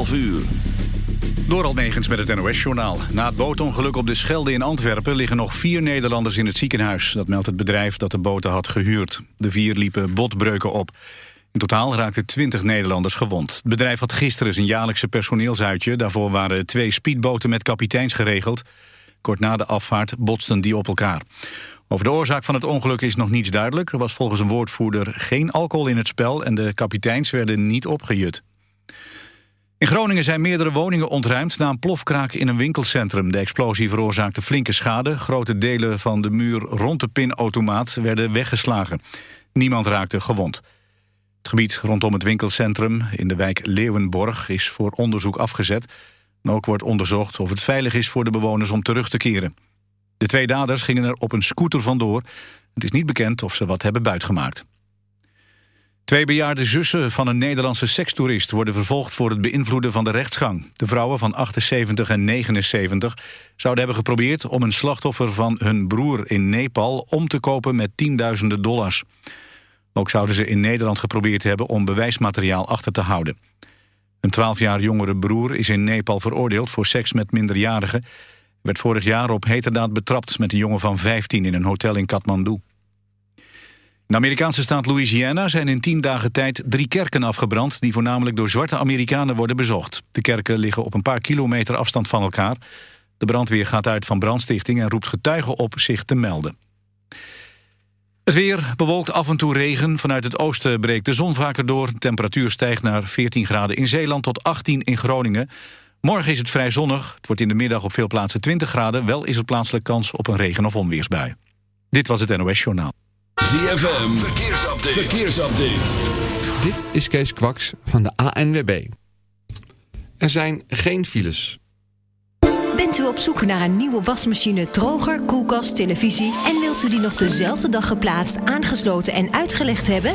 11 uur. Door Almegens met het NOS-journaal. Na het bootongeluk op de Schelde in Antwerpen... liggen nog vier Nederlanders in het ziekenhuis. Dat meldt het bedrijf dat de boten had gehuurd. De vier liepen botbreuken op. In totaal raakten 20 Nederlanders gewond. Het bedrijf had gisteren zijn jaarlijkse personeelsuitje. Daarvoor waren twee speedboten met kapiteins geregeld. Kort na de afvaart botsten die op elkaar. Over de oorzaak van het ongeluk is nog niets duidelijk. Er was volgens een woordvoerder geen alcohol in het spel... en de kapiteins werden niet opgejut. In Groningen zijn meerdere woningen ontruimd na een plofkraak in een winkelcentrum. De explosie veroorzaakte flinke schade. Grote delen van de muur rond de pinautomaat werden weggeslagen. Niemand raakte gewond. Het gebied rondom het winkelcentrum in de wijk Leeuwenborg is voor onderzoek afgezet. Ook wordt onderzocht of het veilig is voor de bewoners om terug te keren. De twee daders gingen er op een scooter vandoor. Het is niet bekend of ze wat hebben buitgemaakt. Twee bejaarde zussen van een Nederlandse sekstoerist... worden vervolgd voor het beïnvloeden van de rechtsgang. De vrouwen van 78 en 79 zouden hebben geprobeerd... om een slachtoffer van hun broer in Nepal om te kopen met tienduizenden dollars. Ook zouden ze in Nederland geprobeerd hebben om bewijsmateriaal achter te houden. Een 12 jaar jongere broer is in Nepal veroordeeld voor seks met minderjarigen. werd vorig jaar op heterdaad betrapt met een jongen van 15 in een hotel in Kathmandu. In de Amerikaanse staat Louisiana zijn in tien dagen tijd drie kerken afgebrand... die voornamelijk door zwarte Amerikanen worden bezocht. De kerken liggen op een paar kilometer afstand van elkaar. De brandweer gaat uit van brandstichting en roept getuigen op zich te melden. Het weer bewolkt af en toe regen. Vanuit het oosten breekt de zon vaker door. De temperatuur stijgt naar 14 graden in Zeeland tot 18 in Groningen. Morgen is het vrij zonnig. Het wordt in de middag op veel plaatsen 20 graden. Wel is er plaatselijk kans op een regen- of onweersbui. Dit was het NOS Journaal. ZFM, verkeersupdate. verkeersupdate. Dit is Kees Kwaks van de ANWB. Er zijn geen files. Bent u op zoek naar een nieuwe wasmachine, droger, koelkast, televisie... en wilt u die nog dezelfde dag geplaatst, aangesloten en uitgelegd hebben?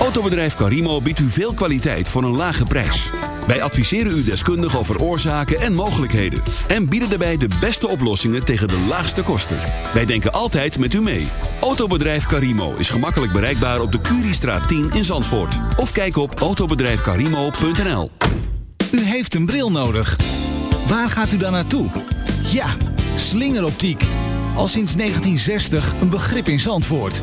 Autobedrijf Carimo biedt u veel kwaliteit voor een lage prijs. Wij adviseren u deskundig over oorzaken en mogelijkheden. En bieden daarbij de beste oplossingen tegen de laagste kosten. Wij denken altijd met u mee. Autobedrijf Carimo is gemakkelijk bereikbaar op de Curiestraat 10 in Zandvoort. Of kijk op autobedrijfcarimo.nl U heeft een bril nodig. Waar gaat u dan naartoe? Ja, slingeroptiek. Al sinds 1960 een begrip in Zandvoort.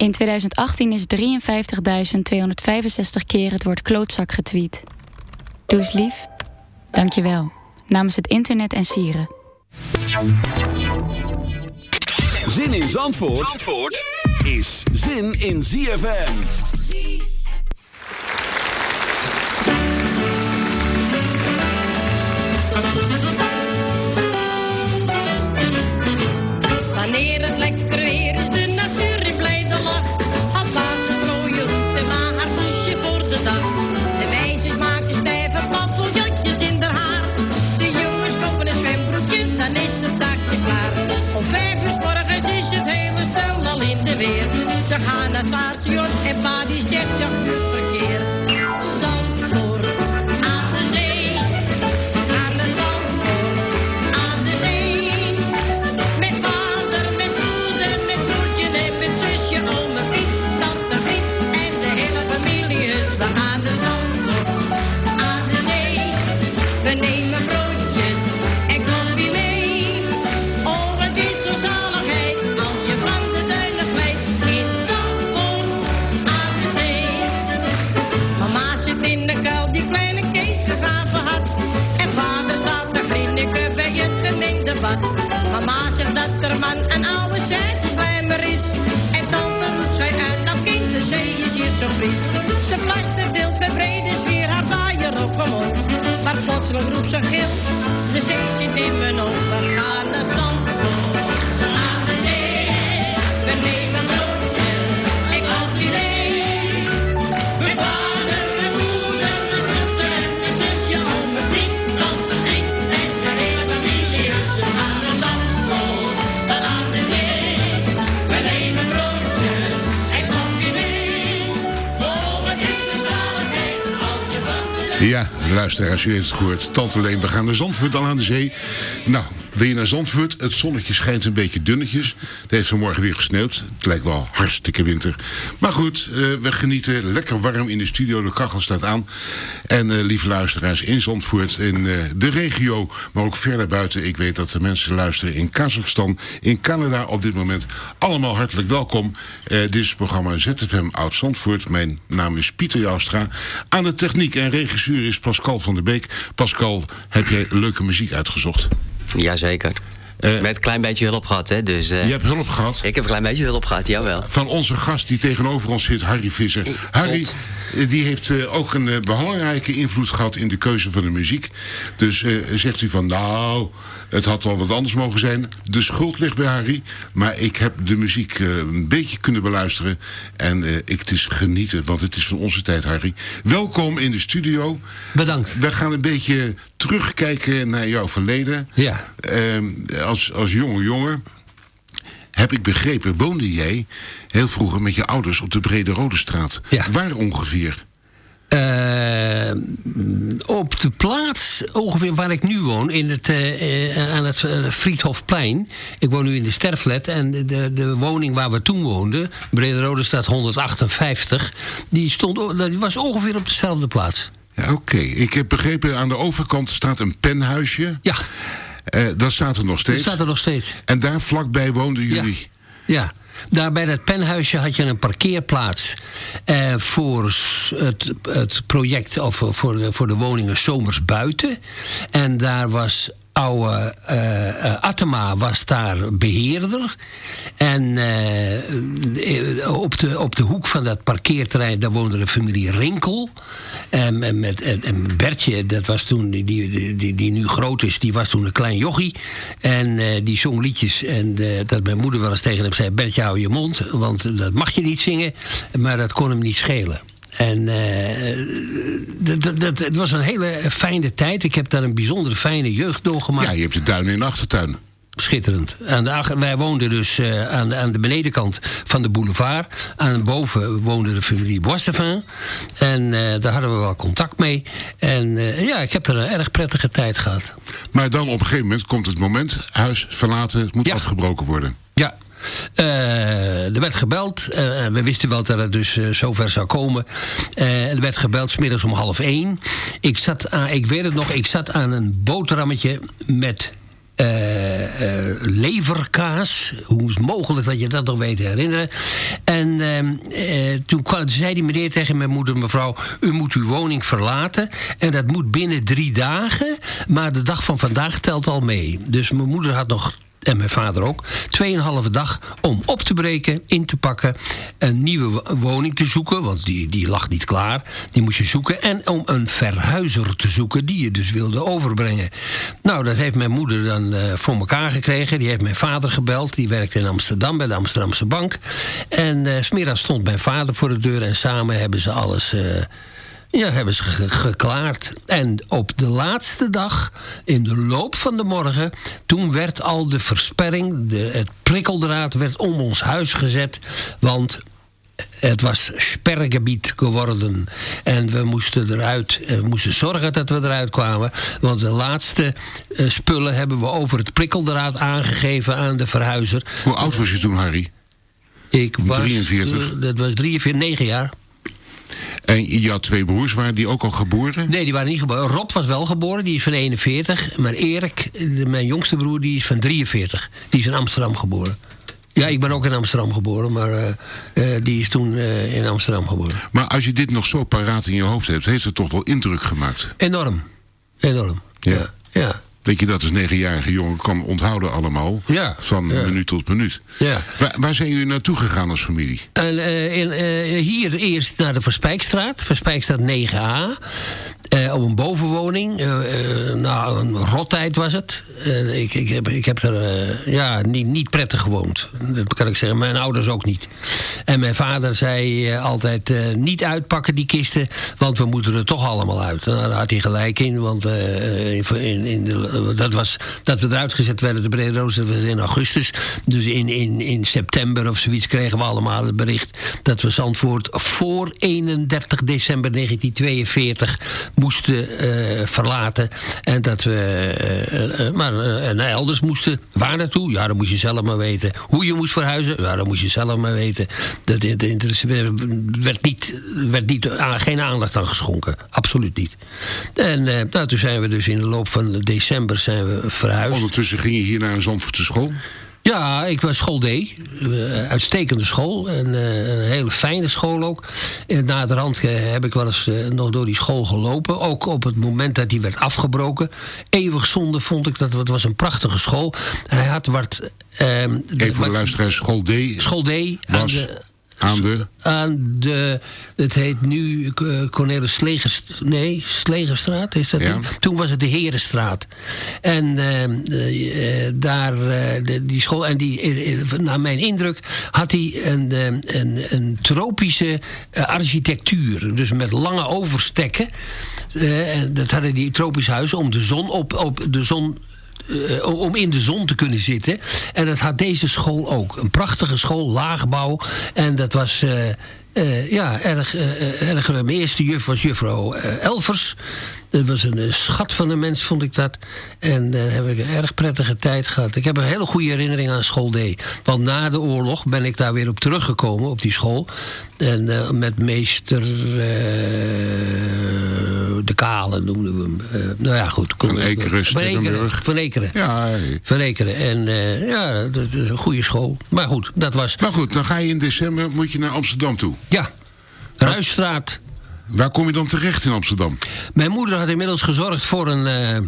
In 2018 is 53.265 keer het woord klootzak getweet. Doe eens lief. Dank je wel. Namens het internet en sieren. Zin in Zandvoort, Zandvoort is zin in ZFM. Wanneer het lekker Ze gaan naar station en pa die zegt fris. Ze fluistert deelt met brede sfeer haar vaaier omhoog. Maar plotseling roept ze gil, de zee zit in mijn ogen. We gaan naar Zandvoort, Ja, luisteraars, u heeft het gehoord. Tante Leen, we gaan naar Zandvoort, dan aan de zee. Nou, wil je naar Zandvoort? Het zonnetje schijnt een beetje dunnetjes. Het heeft vanmorgen weer gesneeuwd. Het lijkt wel hartstikke winter. Maar goed, eh, we genieten lekker warm in de studio. De kachel staat aan. En eh, lieve luisteraars, in Zandvoort, in eh, de regio, maar ook verder buiten. Ik weet dat de mensen luisteren in Kazachstan, in Canada op dit moment. Allemaal hartelijk welkom. Dit is het programma ZFM Oud Zandvoort. Mijn naam is Pieter Joustra. Aan de techniek en regisseur is Pascal van der Beek. Pascal, heb jij leuke muziek uitgezocht? Jazeker. Met een klein beetje hulp gehad, hè? Dus, eh, Je hebt hulp gehad? Ik heb een klein beetje hulp gehad, jawel. Van onze gast die tegenover ons zit, Harry Visser. Harry, eh, die heeft eh, ook een belangrijke invloed gehad in de keuze van de muziek. Dus eh, zegt u van, nou, het had wel wat anders mogen zijn. De schuld ligt bij Harry. Maar ik heb de muziek eh, een beetje kunnen beluisteren. En eh, ik, het is genieten, want het is van onze tijd, Harry. Welkom in de studio. Bedankt. We gaan een beetje terugkijken naar jouw verleden. Ja. Ehm, als, als jonge jongen heb ik begrepen, woonde jij heel vroeger met je ouders op de Brede Rode Straat. Ja. Waar ongeveer? Eh, op de plaats ongeveer waar ik nu woon, in het, eh, eh, aan het Friedhofplein. Ik woon nu in de Sterflet en de, de woning waar we toen woonden, Brede Rode Straat 158, die, stond, die was ongeveer op dezelfde plaats. Oké, ik heb begrepen aan de overkant staat een penhuisje. Ja. dat staat er nog steeds. Dat staat er nog steeds. En daar vlakbij woonden jullie. Ja. Daar bij dat penhuisje had je een parkeerplaats eh, voor het, het project of voor de, voor de woningen zomers buiten. En daar was oude eh eh, Atema was daar beheerder. En eh, op, de, op de hoek van dat parkeerterrein daar woonde de familie Rinkel. En, met, Bertje, dat was toen, die, die, die, nu groot is, die was toen een klein jochie. En die zong liedjes. En dat mijn moeder wel eens tegen hem zei: Bertje, hou je mond, want dat mag je niet zingen. Maar dat kon hem niet schelen. En eh, dat, dat, dat- het was een hele fijne tijd. Ik heb daar een bijzonder fijne jeugd doorgemaakt. Ja, je hebt de duinen in de achtertuin. Schitterend. Aan de, ach- wij woonden dus eh, aan, de, aan de benedenkant van de boulevard. Aan boven woonde de familie Boissevin. En eh, daar hadden we wel contact mee. En ja, ik heb er een erg prettige tijd gehad. Maar dan op een gegeven moment komt het moment, huis verlaten, het moet afgebroken worden. Ja. Eh, er werd gebeld. eh, we wisten wel dat het dus eh, zover zou komen. Er werd gebeld smiddags om half één. Ik, zat aan, ik weet het nog, ik zat aan een boterhammetje met leverkaas. Hoe is het mogelijk dat je dat nog weet te herinneren? En ehm, eh, toen zei die meneer tegen mijn moeder... mevrouw, u moet uw woning verlaten. En dat moet binnen drie dagen. Maar de dag van vandaag telt al mee. Dus mijn moeder had nog en mijn vader ook, tweeënhalve dag om op te breken, in te pakken, een nieuwe wo- woning te zoeken, want die, die lag niet klaar, die moest je zoeken, en om een verhuizer te zoeken die je dus wilde overbrengen. Nou, dat heeft mijn moeder dan eh, voor elkaar gekregen, die heeft mijn vader gebeld, die werkte in Amsterdam bij de Amsterdamse Bank, en smiddags stond mijn vader voor de deur en samen hebben ze alles... eh, ja, hebben ze ge- geklaard. En op de laatste dag, in de loop van de morgen... toen werd al de versperring, de, het prikkeldraad werd om ons huis gezet. Want het was spergebied geworden. En we moesten eruit, eh, we moesten zorgen dat we eruit kwamen. Want de laatste eh, spullen hebben we over het prikkeldraad aangegeven aan de verhuizer. Hoe oud was je toen, Harry? Ik was, 43. eh, dat was 43, 9 jaar. En je had twee broers, waren die ook al geboren? Nee, die waren niet geboren. Rob was wel geboren, die is van 41. Maar Erik, mijn jongste broer, die is van 43. Die is in Amsterdam geboren. Ja, ik ben ook in Amsterdam geboren, maar eh, eh, die is toen eh, in Amsterdam geboren. Maar als je dit nog zo paraat in je hoofd hebt, heeft het toch wel indruk gemaakt? Enorm. Enorm. Ja. ja. Dat je dat als negenjarige jongen kan onthouden allemaal. Ja, Van ja. minuut tot minuut. Ja. Waar, waar zijn jullie naartoe gegaan als familie? En, eh, in, eh, hier eerst naar de Verspijkstraat, Verspijkstraat 9a. Eh, op een bovenwoning. Nou, een rottijd was het. Ik, ik, heb, ik heb er ja, niet, niet prettig gewoond. Dat kan ik zeggen. Mijn ouders ook niet. En mijn vader zei altijd: niet uitpakken die kisten, want we moeten er toch allemaal uit. Nou, daar had hij gelijk in, want in, in de, dat was dat we eruit gezet werden, de Brede Roos, dat was in augustus. Dus in, in, in september of zoiets kregen we allemaal het bericht dat we Zandvoort voor 31 december 1942 moesten eh, verlaten. En dat we eh, eh, maar naar elders moesten. Waar naartoe? Ja, dat moest je zelf maar weten. Hoe je moest verhuizen? Ja, dat moest je zelf maar weten. Dat, dat, werd, niet, werd niet, geen aandacht aan geschonken. Absoluut niet. En nou, toen zijn we dus in de loop van december zijn we verhuisd. Ondertussen ging je hier naar een Zandvoortse school. Ja, ik was school D. Eh, uitstekende school. En, eh, een hele fijne school ook. En naderhand eh, heb ik wel eens eh, nog door die school gelopen. Ook op het moment dat die werd afgebroken. Eeuwig zonde vond ik dat. Het was een prachtige school. Hij had wat... ehm, Even voor de luisteraars, school D. School D. Aan Was de, aan de... aan de, het heet nu eh, Cornelis Slegers, nee, Slegerstraat is dat Ja. Toen was het de Herenstraat. En eh, eh, daar, de- die school, en die, naar mijn indruk, had hij een, een, een tropische architectuur. Dus met lange overstekken. En dat hadden die tropische huizen om de zon op, op de zon eh, om in de zon te kunnen zitten. En dat had deze school ook. Een prachtige school, laagbouw. En dat was... eh, eh, ja, erg, erg. Mijn eerste juf was juffrouw Elvers. Dat was een eh, schat van een mens, vond ik dat. En daar heb ik een erg prettige tijd gehad. Ik heb een hele goede herinnering aan school D. Want na de oorlog ben ik daar weer op teruggekomen, op die school. En eh, met meester eh, De Kale noemden we hem. Eh, nou ja, goed. Van Ekeren, Van Ekeren. Van Ekeren. Ja, Van Ekeren. En eh, ja, dat is een goede school. Maar goed, dat was... Maar goed, dan ga je in december moet je naar Amsterdam toe. Ja, Ruisstraat. Waar kom je dan terecht in Amsterdam? Mijn moeder had inmiddels gezorgd voor een... eh, eh,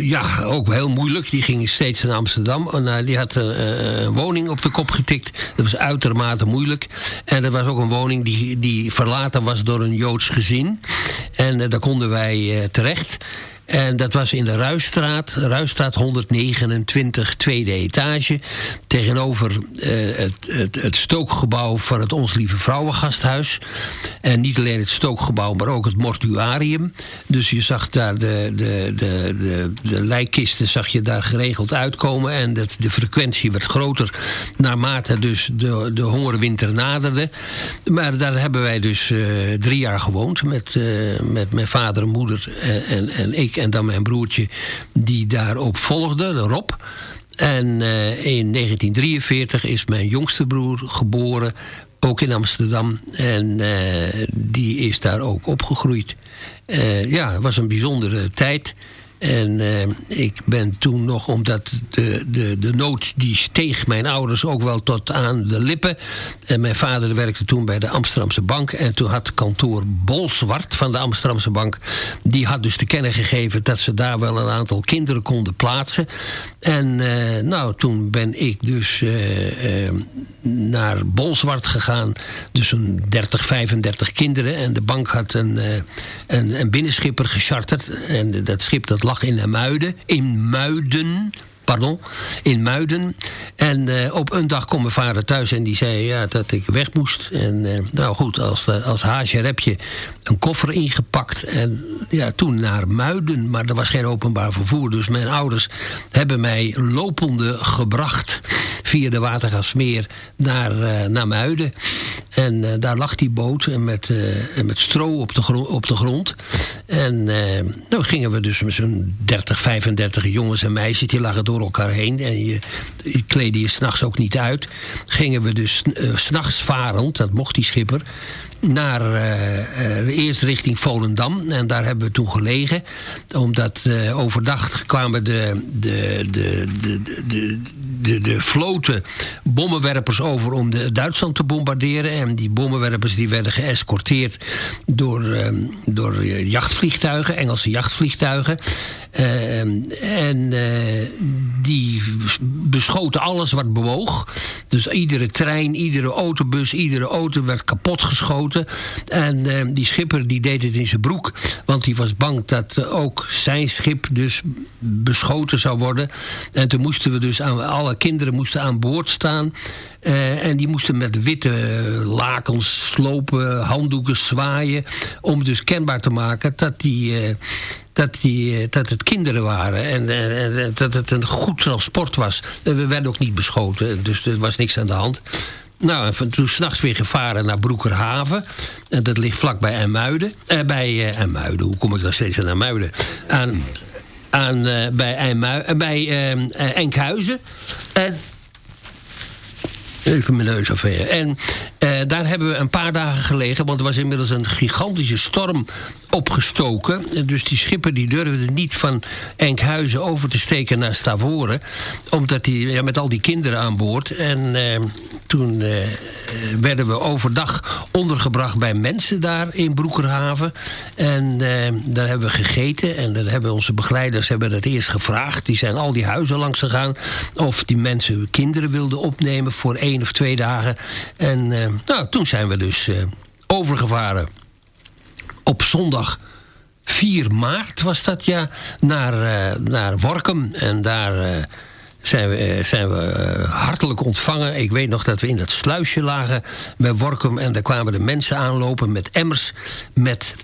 ja, ook heel moeilijk. Die ging steeds naar Amsterdam. En, eh, die had een, woning op de kop getikt. Dat was uitermate moeilijk. En dat was ook een woning die, die verlaten was door een Joods gezin. En daar konden wij terecht. En dat was in de Ruisstraat, Ruisstraat 129, tweede etage. Tegenover eh, het, het, het stookgebouw van het Ons Lieve Vrouwengasthuis. En niet alleen het stookgebouw, maar ook het mortuarium. Dus je zag daar de, de, de, de, de lijkkisten zag je daar geregeld uitkomen. En dat, de frequentie werd groter naarmate dus de, de hongerwinter naderde. Maar daar hebben wij dus eh, drie jaar gewoond met, eh, met mijn vader en moeder en, en ik en dan mijn broertje die daarop volgde, de Rob. En eh, in 1943 is mijn jongste broer geboren, ook in Amsterdam. En eh, die is daar ook opgegroeid. Eh, ja, het was een bijzondere tijd. En eh, ik ben toen nog, omdat de, de, de nood die steeg mijn ouders ook wel tot aan de lippen. En mijn vader werkte toen bij de Amsterdamse Bank. En toen had kantoor Bolsward van de Amsterdamse Bank... die had dus te kennen gegeven dat ze daar wel een aantal kinderen konden plaatsen. En eh, nou, toen ben ik dus eh, naar Bolsward gegaan. Dus een 30, 35 kinderen. En de bank had een, een, een binnenschipper gecharterd. En dat schip dat lag in Muiden. In Muiden. Pardon, in Muiden. En eh, op een dag kwam mijn vader thuis en die zei ja, dat ik weg moest. En eh, nou goed, als, eh, als haasje heb je een koffer ingepakt. En ja, toen naar Muiden, maar er was geen openbaar vervoer. Dus mijn ouders hebben mij lopende gebracht via de Watergasmeer naar, eh, naar Muiden. En eh, daar lag die boot met, eh, met stro op de, grond, op de grond. En nou gingen we dus met zo'n 30, 35 jongens en meisjes, die lagen door elkaar heen. En je, je kleedde je s'nachts ook niet uit. Gingen we dus s s'nachts varend, dat mocht die schipper naar eh, eh, eerst richting Volendam. En daar hebben we toen gelegen. Omdat eh, overdag kwamen de, de, de, de, de, de, de vloten bommenwerpers over om de Duitsland te bombarderen. En die bommenwerpers die werden geëscorteerd door, eh, door jachtvliegtuigen, Engelse jachtvliegtuigen. Eh, en eh, die beschoten alles wat bewoog. Dus iedere trein, iedere autobus, iedere auto werd kapot geschoten. En eh, die schipper die deed het in zijn broek. Want die was bang dat eh, ook zijn schip dus beschoten zou worden. En toen moesten we dus aan, alle kinderen moesten aan boord staan. Eh, en die moesten met witte lakens slopen, handdoeken zwaaien. Om dus kenbaar te maken dat die... dat, die, eh, dat het kinderen waren en, en- dat het een goed transport was. We werden ook niet beschoten, dus er was niks aan de hand. Nou, en van toen s'nachts weer gevaren naar Broekerhaven. En dat ligt vlak bij. Eh, bij eh, hoe kom ik dan steeds aan Emuiden? Aan, aan, eh, bij, Eimui- eh, bij Enkhuizen. En Even mijn neus afvegen. En eh, daar hebben we een paar dagen gelegen... want er was inmiddels een gigantische storm opgestoken. En Dus die schipper die durfde niet van Enkhuizen over te steken naar Stavoren. Omdat die, ja, met al die kinderen aan boord. En eh, toen eh, werden we overdag ondergebracht bij mensen daar in Broekerhaven. En eh, daar hebben we gegeten. En daar hebben onze begeleiders hebben dat eerst gevraagd. Die zijn al die huizen langs gegaan. Of die mensen kinderen wilden opnemen voor één of twee dagen. En eh, nou, toen zijn we dus eh, overgevaren op zondag 4 maart was dat ja, naar, eh, naar Workum. En daar zijn we, zijn we hartelijk ontvangen. Ik weet nog dat we in dat sluisje lagen bij Workum. En daar kwamen de mensen aanlopen met emmers met.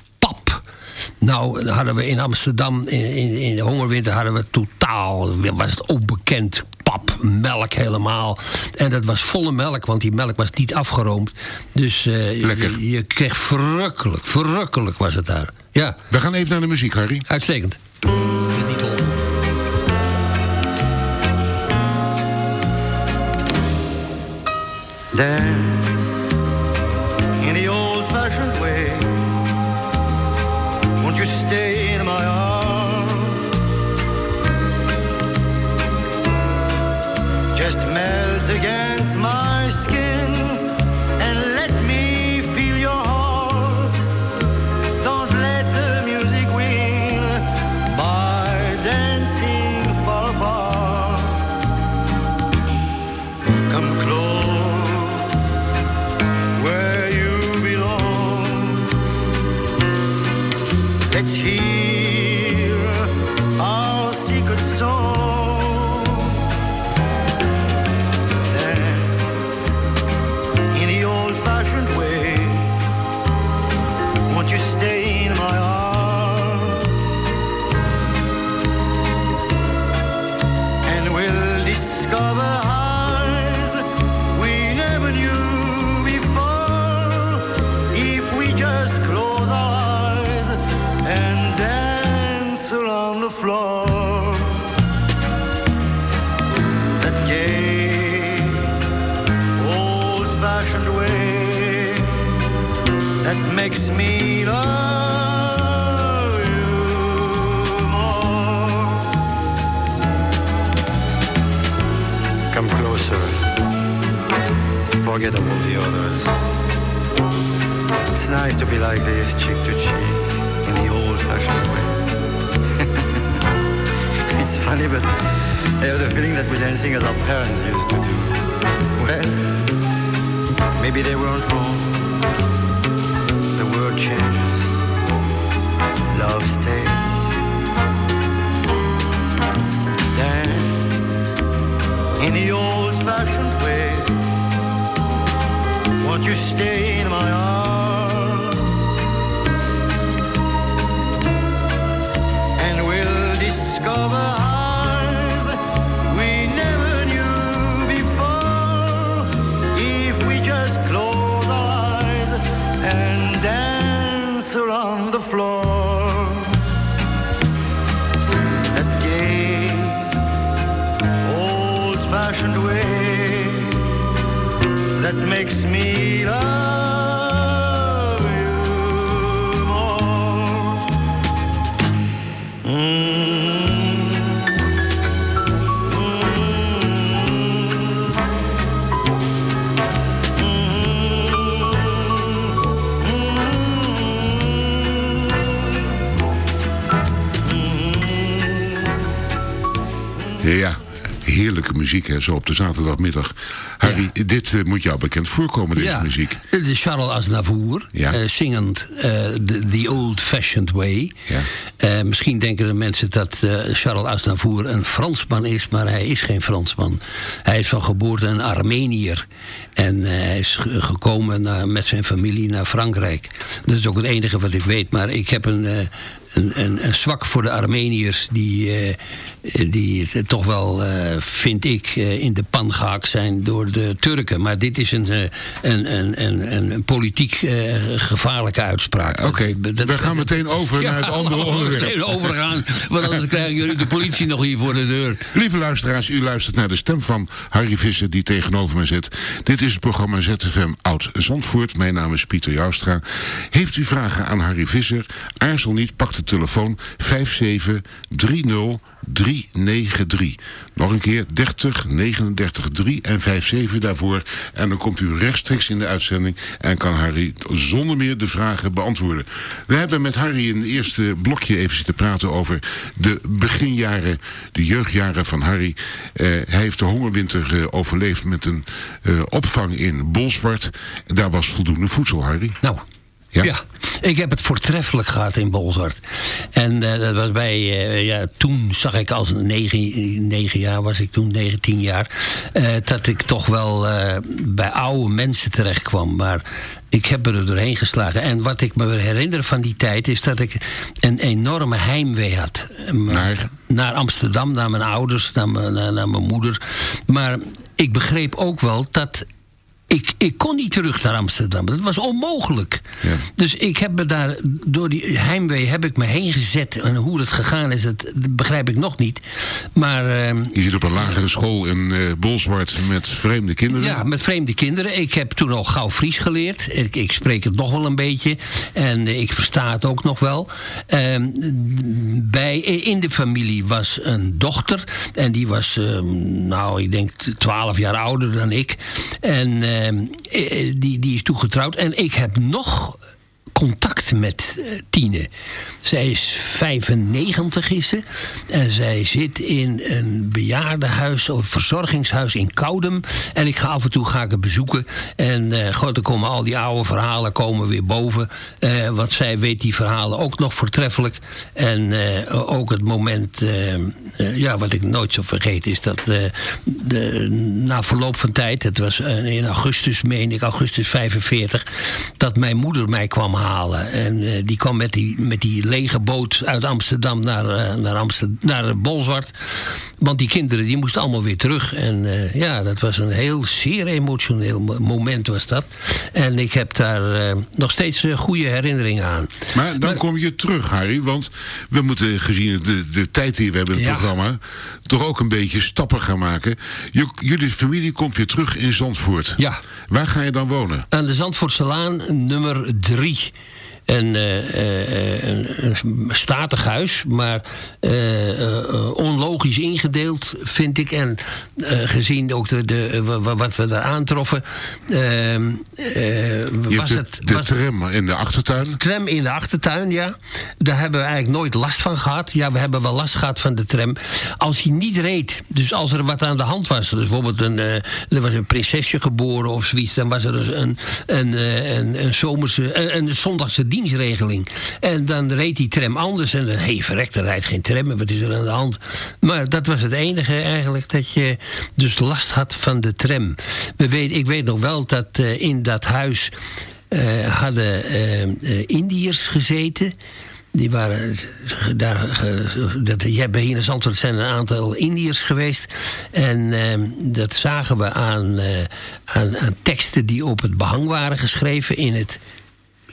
Nou, hadden we in Amsterdam, in, in, in de hongerwinter, hadden we totaal, was het onbekend, pap, melk helemaal. En dat was volle melk, want die melk was niet afgeroomd. Dus eh, je, je kreeg verrukkelijk, verrukkelijk was het daar. Ja. We gaan even naar de muziek, Harry. Uitstekend. Dance muziek hè, zo op de zaterdagmiddag. Harry, dit eh, moet jou bekend voorkomen, deze Ja, muziek. Charles Aznavour, Ja. eh, zingend eh, the, the Old-Fashioned Way. Eh, misschien denken de mensen dat Charles Aznavour een Fransman is, maar hij is geen Fransman. Hij is van geboorte een Armenier. En hij is ge- gekomen naar- met zijn familie naar Frankrijk. Dat is ook het enige wat ik weet, maar ik heb een... een, een, een zwak voor de Armeniërs die, die toch wel, eh, vind ik, eh, in de pan gehakt zijn door de Turken. Maar dit is een, eh, een, een, een, een, politiek gevaarlijke uitspraak. Oké, we gaan meteen over naar het andere onderwerp. meteen overgaan, want anders krijgen jullie de politie nog hier voor de deur. Lieve luisteraars, u luistert naar de stem van Harry Visser die tegenover me zit. Dit is het programma ZFM Oud Zandvoort. Mijn naam is Pieter Joustra. Heeft u vragen aan Harry Visser? Aarzel niet, pak de telefoon 5730393. Nog een keer 30 39 3 en 57 daarvoor. En dan komt u rechtstreeks in de uitzending en kan Harry zonder meer de vragen beantwoorden. We hebben met Harry in het eerste blokje even zitten praten over de beginjaren, de jeugdjaren van Harry. Eh, hij heeft de hongerwinter eh, overleefd met een eh, opvang in Bolsward. Daar was voldoende voedsel, Harry. Nou, Ja. ik heb het voortreffelijk gehad in Bolzwart. En eh, dat was bij, eh, ja, toen zag ik als negen, negen jaar was ik toen, 19 jaar, eh, dat ik toch wel bij oude mensen terecht kwam. Maar ik heb er doorheen geslagen. En wat ik me herinner van die tijd is dat ik een enorme heimwee had. Naar? Naar Amsterdam, naar mijn ouders, naar mijn, naar, naar mijn moeder. Maar ik begreep ook wel dat ik, ik kon niet terug naar Amsterdam. Dat was onmogelijk. Dus ik heb me daar, door die heimwee heb ik me heen gezet. En hoe dat gegaan is, dat, begrijp ik nog niet. Maar... ehm, Je zit op een lagere school in eh Bolsward met vreemde kinderen. ja, met vreemde kinderen. Ik heb toen al gauw Fries geleerd. Ik, ik spreek het nog wel een beetje. En eh, ik versta het ook nog wel. Ehm, bij, in de familie was een dochter. En die was, ehm, nou, ik denk 12 jaar ouder dan ik. En eh, die, die is toegetrouwd. En ik heb nog contact met eh, Tine. Zij is 95 is ze. En zij zit in een bejaardenhuis of verzorgingshuis in Koudem. En ik ga af en toe ga ik het bezoeken. En eh god, komen al die oude verhalen komen weer boven. Eh, want zij weet die verhalen ook nog voortreffelijk. En ook het moment, ja, wat ik nooit zo vergeet, is dat de, na verloop van tijd, het was in augustus, meen ik, augustus 45, dat mijn moeder mij kwam halen. En eh, die kwam met die, met die lege boot uit Amsterdam naar, eh, naar, Amsterdam, naar Bolzwart. Want die kinderen die moesten allemaal weer terug. En eh, ja, dat was een heel zeer emotioneel mo- moment was dat. En ik heb daar eh, nog steeds eh, goede herinneringen aan. Maar dan kom je terug, Harry. Want we moeten, gezien de, de tijd die we hebben in het Ja. programma... toch ook een beetje stappen gaan maken. J- jullie familie komt weer terug in Zandvoort. Ja. Waar ga je dan wonen? Aan de Zandvoortse Laan nummer 3. Een, eh, eh, een, een statig huis, maar eh, onlogisch ingedeeld, vind ik. En gezien ook de, de, wa- wa- wat we daar aantroffen. ehm, eh, was de, het, de was, tram in de achtertuin. tram in de achtertuin, ja. Daar hebben we eigenlijk nooit last van gehad. Ja, we hebben wel last gehad van de tram. Als hij niet reed, dus als er wat aan de hand was... dus bijvoorbeeld een, er was een prinsesje geboren of zoiets... dan was er dus een, een, een, een, zomerse, een, een zondagse dienstregeling. En dan reed die tram anders. En dan, hé, hey, er rijdt geen tram. Wat is er aan de hand? Maar dat was het enige eigenlijk... dat je dus last had van de tram. We weet, ik weet nog wel dat eh, in dat huis... eh, hadden eh, Indiërs gezeten. Die waren daar. Dat, je hebt hier in Zandvoort zijn een aantal Indiërs geweest. En eh, dat zagen we aan, eh, aan, aan teksten die op het behang waren geschreven in het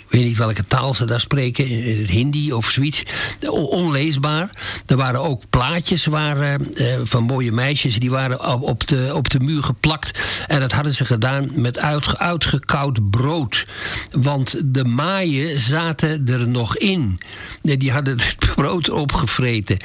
weet niet welke taal ze daar spreken, eh, Hindi of zoiets. Onleesbaar. Er waren ook plaatjes waren, eh, van mooie meisjes, die waren op- de, op de muur geplakt. En dat hadden ze gedaan met uit, uitgekoud brood. Want de maaien zaten er nog in. Die hadden het brood opgevreten.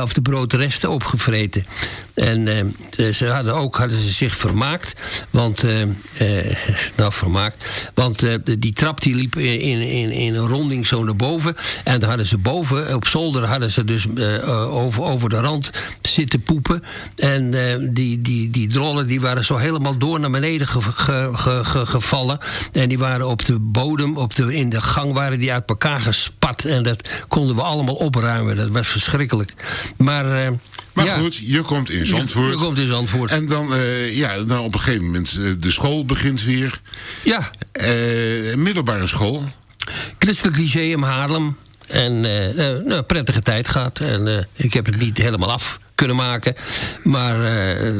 Of de broodresten opgevreten. En eh, ze hadden ook hadden ze zich vermaakt. Want, eh, eh, nou vermaakt. Want eh, die trap die liep in, in, in, een ronding zo naar boven. En daar hadden ze boven, op zolder hadden ze dus eh, over, over de rand zitten poepen. En eh, die, die, die drollen die waren zo helemaal door naar beneden ge- ge- ge- ge- gevallen. En die waren op de bodem, op de, in de gang waren die uit elkaar gespat. En dat konden we allemaal opruimen. Dat was verschrikkelijk. Maar, Maar ja. goed, je komt in Zandvoort. Je komt in Zandvoort. En dan, eh, ja, dan op een gegeven moment, eh, de school begint weer. Ja. Eh, middelbare school. Christelijk Lyceum Haarlem. En eh, nou, prettige tijd gehad. En ik heb het niet helemaal af kunnen maken. Maar eh,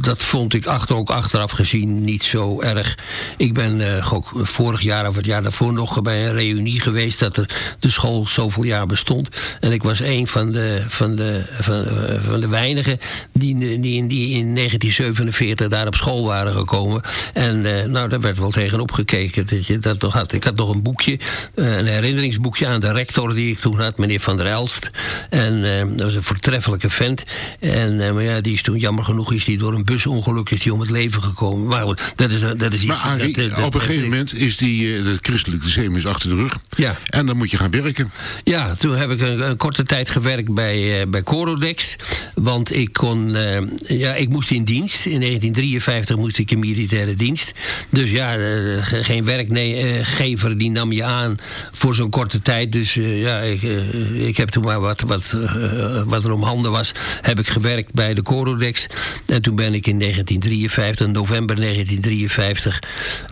dat vond ik achter, ook achteraf gezien niet zo erg. Ik ben eh, ook vorig jaar of het jaar daarvoor nog bij een reunie geweest... dat er de school zoveel jaar bestond. En ik was een van de, van de, van, eh, de weinigen... Die, die, die in 1947 daar op school waren gekomen. En eh, nou, daar werd wel tegenop gekeken dat je dat nog had. Ik had nog een boekje, eh, een herinneringsboekje aan de rector die ik toen had, meneer Van der Elst. En eh, dat was een voortreffelijke vent. En, eh, maar ja, die is toen, jammer genoeg, is die door een busongeluk is die om het leven gekomen. Maar goed, dat is, dat is Maar iets... Arie, dat- dat- op een gegeven moment is die, eh, het christelijk lyceum is achter de rug. Ja. En dan moet je gaan werken. Ja, toen heb ik een, een korte tijd gewerkt bij, eh, bij Corodex. Want ik kon, eh, ja, ik moest in dienst. In 1953 moest ik in militaire dienst. Dus ja, eh, ge- geen werkgever die nam je aan voor zo'n korte tijd. Dus eh, ja, ik, eh, ik heb toen maar wat, wat, eh, wat er om handen was, heb ik gewerkt bij de Corodex. En toen ben ik in 1953, november 1953,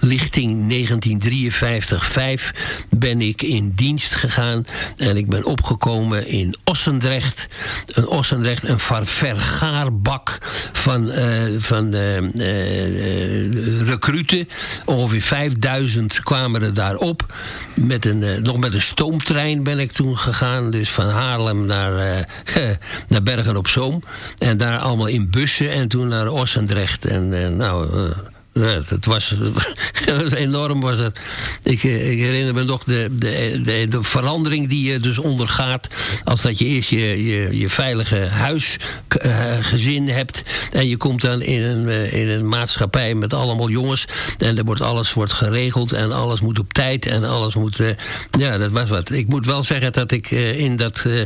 lichting 1953-5, ben ik in dienst gegaan. En ik ben opgekomen in Ossendrecht. Een Ossendrecht, een ver- vergaarbak van, eh van eh, eh, recruten. Ongeveer 5000 kwamen er daarop. Met een, nog met een stoomtrein ben ik toen gegaan. Dus van Haarlem naar, naar Bergen op Zoom. En daar allemaal in bussen. En toen naar Ossendrecht. En eh, nou... eh, ja, het was, enorm. Was het. Ik, eh, ik herinner me nog de, de, de, de verandering die je dus ondergaat. Als dat je eerst je, je, je veilige huisgezin hebt. En je komt dan in een, eh, in een maatschappij met allemaal jongens. En er wordt alles wordt geregeld. En alles moet op tijd. En alles moet. eh, ja, dat was wat. Ik moet wel zeggen dat ik eh, in dat eh,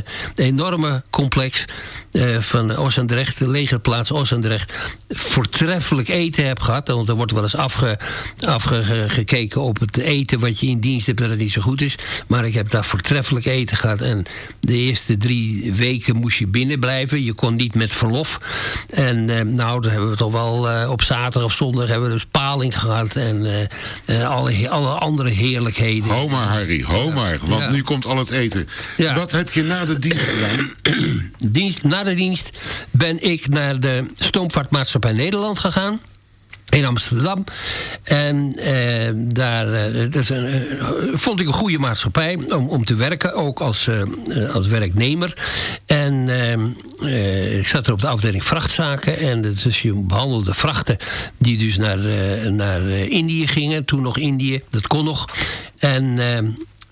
enorme complex. eh, van Ossendrecht, legerplaats Ossendrecht. voortreffelijk eten heb gehad. Want er wordt wel eens afge, afgekeken op het eten wat je in dienst hebt, dat het niet zo goed is. Maar ik heb daar voortreffelijk eten gehad. En de eerste drie weken moest je binnen blijven. Je kon niet met verlof. En eh, nou, dan hebben we toch wel eh, op zaterdag of zondag hebben we dus paling gehad. En eh, eh, alle, alle andere heerlijkheden. Ho maar, Harry, ho maar. Want Ja. nu komt al het eten. Wat heb je na de dienst gedaan? dienst, na de dienst ben ik naar de Stoomvaartmaatschappij Nederland gegaan. In Amsterdam. En eh, daar eh, eh, vond ik een goede maatschappij om, om te werken, ook als, als werknemer. En ehm, eh, ik zat er op de afdeling vrachtzaken. En dus je behandelde vrachten die dus naar, naar Indië gingen. Toen nog Indië, dat kon nog. En ehm,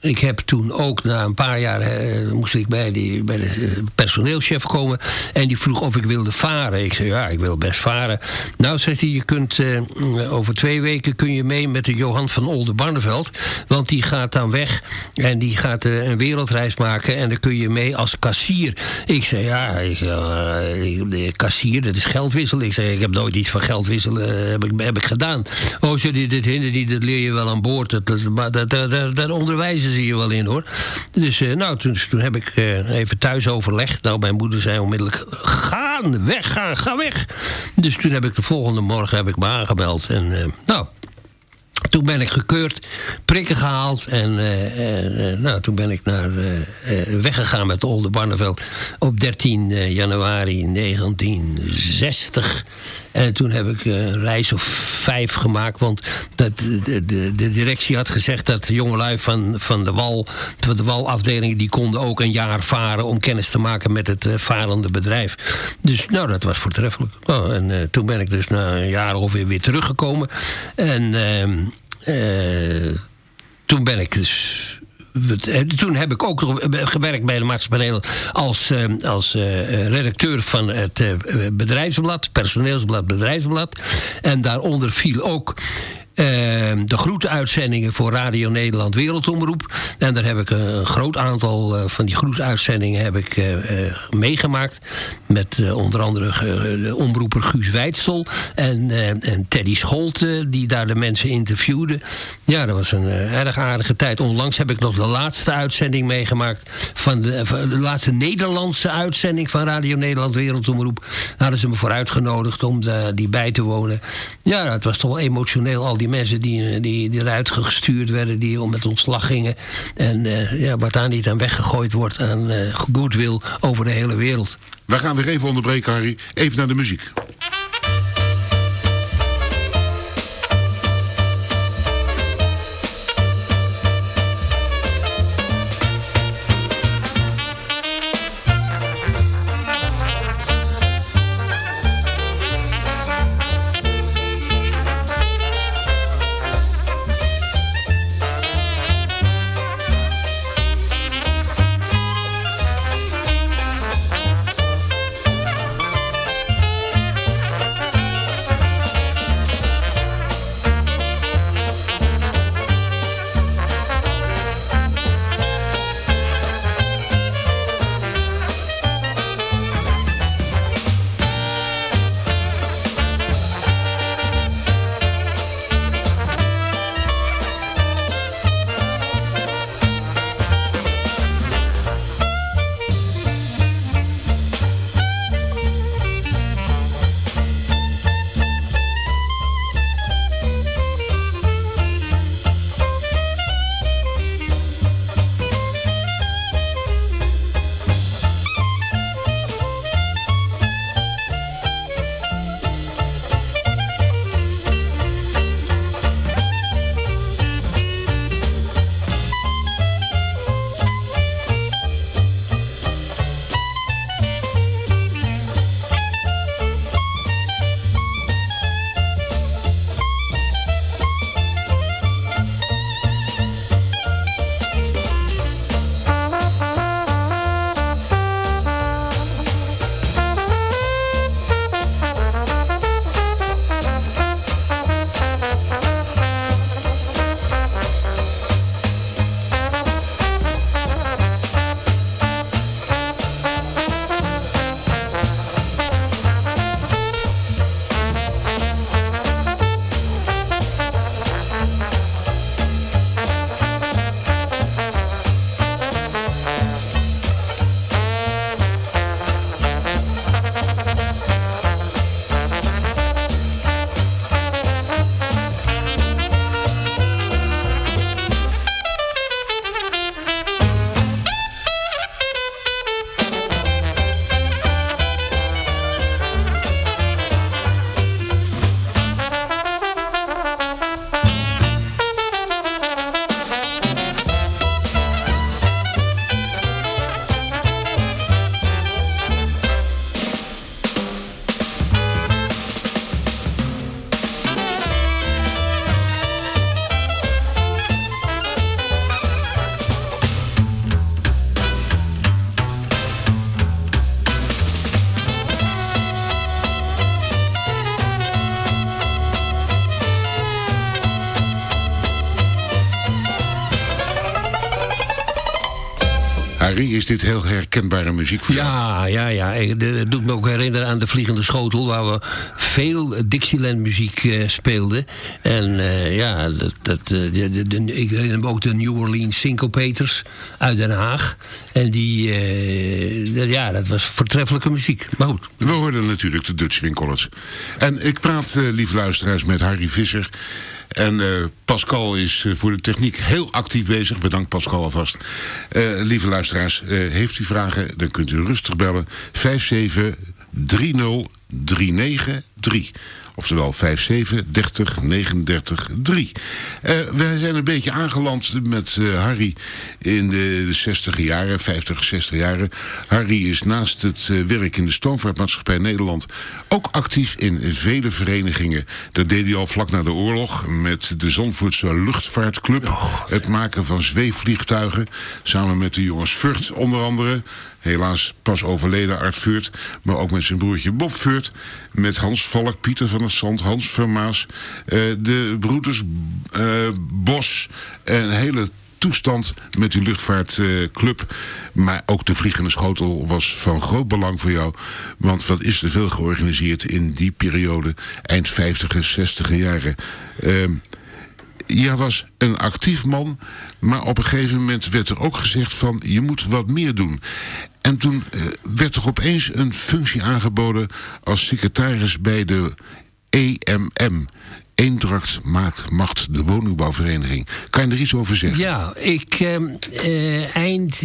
ik heb toen ook na een paar jaar eh, moest ik bij, die, bij de eh, personeelschef komen. En die vroeg of ik wilde varen. Ik zei ja, ik wil best varen. Nou, zegt hij, je kunt eh, over twee weken kun je mee met de Johan van Oldenbarneveld. Want die gaat dan weg en die gaat eh, een wereldreis maken. En dan kun je mee als kassier. Ik zei ja, ik, eh, de kassier, dat is geldwisselen. Ik zei ik heb nooit iets van geld wisselen eh, heb ik, heb ik gedaan. Oh, zei die, dit hinder niet, dat leer je wel aan boord. Dat, dat, dat, dat, dat- onderwijzen ze je wel in hoor. Dus eh, nou, toen, toen heb ik eh, even thuis overlegd. Nou, mijn moeder zei onmiddellijk, gaan, weg, ga, ga weg. Dus toen heb ik de volgende morgen heb ik me aangemeld. En eh, nou, toen ben ik gekeurd, prikken gehaald. En nou, toen ben ik naar, weggegaan met Olde Barneveld op 13 eh, januari 1960. En toen heb ik eh, een reis of vijf gemaakt. Want dat, de, de, de directie had gezegd dat de jongelui van, van de wal, van de walafdeling, die konden ook een jaar varen om kennis te maken met het eh, varende bedrijf. Dus nou, dat was voortreffelijk. Nou, en eh, toen ben ik dus na een jaar ongeveer weer teruggekomen. En ehm, eh, toen ben ik dus Toen heb ik ook nog gewerkt bij de maatschappij als, eh, als eh, redacteur van het eh, bedrijfsblad, personeelsblad Bedrijfsblad. En daaronder viel ook eh, de groeteuitzendingen voor Radio Nederland Wereldomroep. En daar heb ik een, groot aantal eh, van die groetuitzendingen heb ik eh, eh, meegemaakt. Met onder andere de omroeper Guus Weidsel en, en Teddy Scholte, die daar de mensen interviewde. Ja, dat was een erg aardige tijd. Onlangs heb ik nog de laatste uitzending meegemaakt van de, van de laatste Nederlandse uitzending van Radio Nederland Wereldomroep. Daar hadden ze me voor uitgenodigd om de- die bij te wonen. Ja, het was toch wel emotioneel. Al die mensen die, eh, die, die eruit gestuurd werden, die om met ontslag gingen. En eh, ja, wat daar niet aan weggegooid wordt aan eh goodwill over de hele wereld. We gaan weer even onderbreken, Harry. Even naar de muziek. Is dit heel herkenbare muziek voor jou? Ja, ja, ja. Ik- de- Het doet me ook herinneren aan de Vliegende Schotel... waar we veel Dixieland muziek eh, speelden. En eh, ja, dat, dat, eh, de, de, de- ik herinner me ook de New Orleans Syncopators uit Den Haag. En die, dat- ja, dat was voortreffelijke muziek. Maar goed. We hoorden natuurlijk de Dutch College. En ik praat, lieve luisteraars, met Harry Visser. En eh, Pascal is eh, voor de techniek heel actief bezig. Bedankt Pascal alvast. Eh, lieve luisteraars, heeft u vragen, dan kunt u rustig bellen. 30393. Oftewel 57 30 39 3. Eh, wij zijn een beetje aangeland met eh, Harry in de, de 60 jaren, 50, 60 jaren. Harry is naast het eh, werk in de Stoomvaartmaatschappij Nederland ook actief in vele verenigingen. Dat deed hij al vlak na de oorlog met de Zandvoortse Luchtvaartclub. Het maken van zweefvliegtuigen, samen met de jongens Vurt onder andere. Helaas pas overleden Art Vuurt, maar ook met zijn broertje Bob Vuurt. Met Hans Valk, Pieter van het Zand, Hans Vermaas. eh, de broeders eh, Bos. Een hele toestand met die luchtvaartclub. maar ook de Vliegende Schotel was van groot belang voor jou. Want wat is er veel georganiseerd in die periode. Eind 50 60 jaren. Ehm, jij was een actief man, maar op een gegeven moment werd er ook gezegd van je moet wat meer doen. En toen eh, werd er opeens een functie aangeboden als secretaris bij de EMM. Eendracht maakt macht de woningbouwvereniging. Kan je er iets over zeggen? Ja, ik, ehm, eh, eind,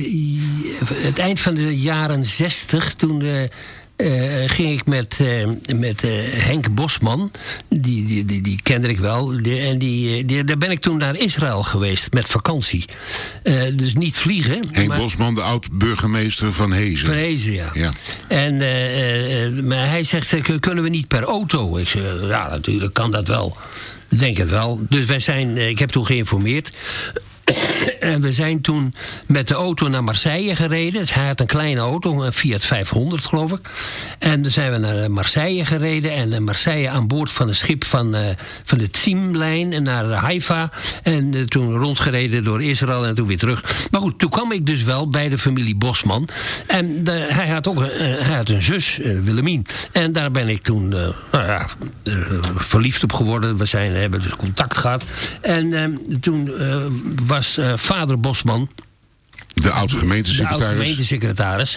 het eind van de jaren zestig, toen eh, eh, ging ik met, eh, met eh, Henk Bosman, die, die, die, die kende ik wel, die, en die, die, daar ben ik toen naar Israël geweest met vakantie. Dus niet vliegen. Henk maar- Bosman, de oud-burgemeester van Hezen. Van Hezen, ja. Ja. En, maar hij zegt, kun- kunnen we niet per auto? Ik zeg, ja, natuurlijk kan dat wel. Ik denk het wel. Dus wij zijn, ik heb toen geïnformeerd. En we zijn toen met de auto naar Marseille gereden. Hij had een kleine auto, een Fiat 500 geloof ik. En dan zijn we naar eh, Marseille gereden. En in Marseille aan boord van een schip van, eh, van de Tzim-lijn naar Haifa. En eh, toen rondgereden door Israël en toen weer terug. Maar goed, toen kwam ik dus wel bij de familie Bosman. En de- hij, had ook eh, hij had een zus, eh, Willemien. En daar ben ik toen eh, nou ja, eh, verliefd op geworden. We zijn, hebben dus contact gehad. En eh, toen eh, was eh, vader Bosman... De oude De gemeentesecretaris. oud-gemeentesecretaris.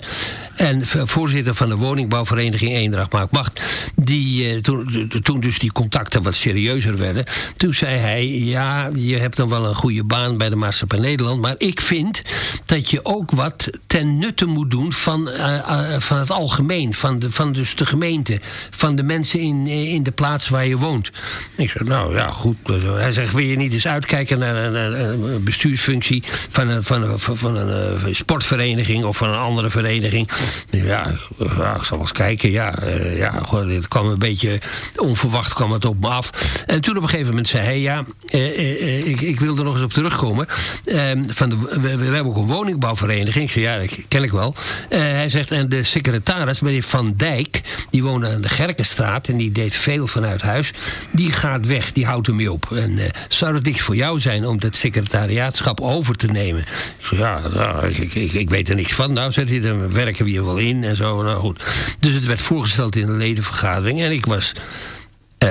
En voorzitter van de woningbouwvereniging Eendracht Maakt Macht. Die, eh, toen, de- toen dus die contacten wat serieuzer werden. Toen zei hij, ja, je hebt dan wel een goede baan bij de maatschappij Nederland. Maar ik vind dat je ook wat ten nutte moet doen van, eh, eh, van het algemeen. Van, de, van dus de gemeente. Van de mensen in, in de plaats waar je woont. Ik zeg, nou ja, goed. Hij zegt, wil je niet eens uitkijken naar een, een- een bestuursfunctie van een, van een, van van eh, sportvereniging of van een andere vereniging? Ja, ja, ik zal eens kijken. Ja, eh, ja het kwam een beetje onverwacht kwam het op me af. En toen op een gegeven moment zei hij, ja, eh, ik, ik wil er nog eens op terugkomen. Ehm, van de, we, hebben ook een woningbouwvereniging. Ik zei, ja, dat ken ik wel. Hij zegt, en de secretaris, meneer Van Dijk, die woonde aan de Gerkenstraat en die deed veel vanuit huis. Die gaat weg, die houdt ermee op. En zou het niks voor jou zijn om dat secretariaatschap over te nemen? Ja, nou, ik, ik, ik, weet er niks van. Nou, zegt hij, dan werken we hier wel in en zo. Nou goed. Dus het werd voorgesteld in een ledenvergadering en ik was eh,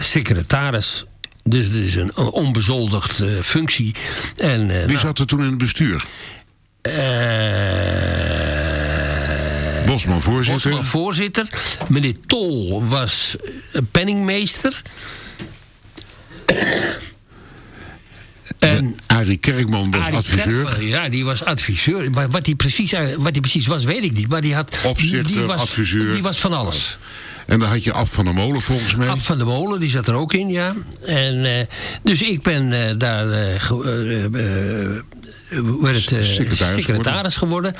secretaris. Dus het is een onbezoldigd eh, functie. En, eh, Wie nou, zat er toen in het bestuur? Bosman voorzitter. Bosman voorzitter. Meneer Tol was penningmeester. En Arie Kerkman was Arie adviseur. Kerkman, ja, die was adviseur. Maar wat hij precies, wat hij precies was, weet ik niet. Maar die had. Opzichter, die was, adviseur. Die was van alles. En dan had je Af van der Molen volgens mij. Ab van de Molen, die zat er ook in, ja. En, eh, dus ik ben eh, daar eh, eh, eh, eh, Secretaris secretaris geworden.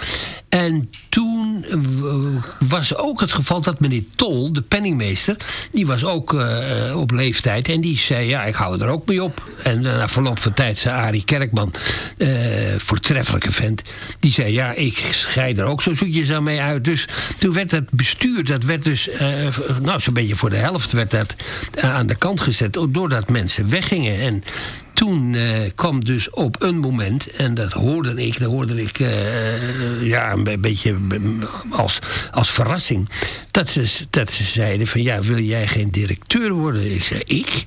En toen eh, was ook het geval dat meneer Tol, de penningmeester... die was ook eh, op leeftijd en die zei... ja, ik hou er ook mee op. En eh, na verloop van tijd zei Arie Kerkman... eh, voortreffelijke vent... die zei, ja, ik scheid er ook zo zoetjes aan mee uit. Dus toen werd het bestuur, dat werd dus... nou, zo'n beetje voor de helft werd dat aan de kant gezet... doordat mensen weggingen. En toen eh, kwam dus op een moment, en dat hoorde ik, dat hoorde ik eh, ja, een be- beetje als, als verrassing, dat ze, dat ze zeiden van ja, wil jij geen directeur worden? Ik zei, ik?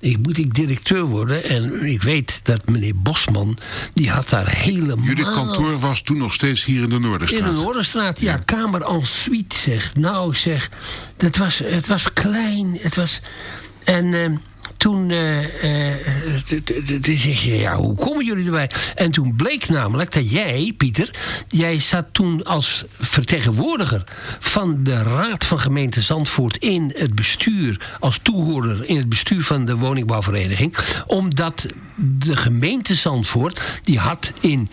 Ik moet ik directeur worden. En ik weet dat meneer Bosman, die had daar helemaal... Jullie kantoor was toen nog steeds hier in de In Noorderstraat. de Noorderstraat, ja, kamer en suite, zeg. Nou, zeg, dat was, het was klein, het was... En eh, toen, eh, eh, zeg je, ja, hoe komen jullie erbij? En toen bleek namelijk dat jij, Pieter, jij zat toen als vertegenwoordiger van de Raad van Gemeente Zandvoort in het bestuur, als toehoorder in het bestuur van de woningbouwvereniging, omdat de gemeente Zandvoort, die had in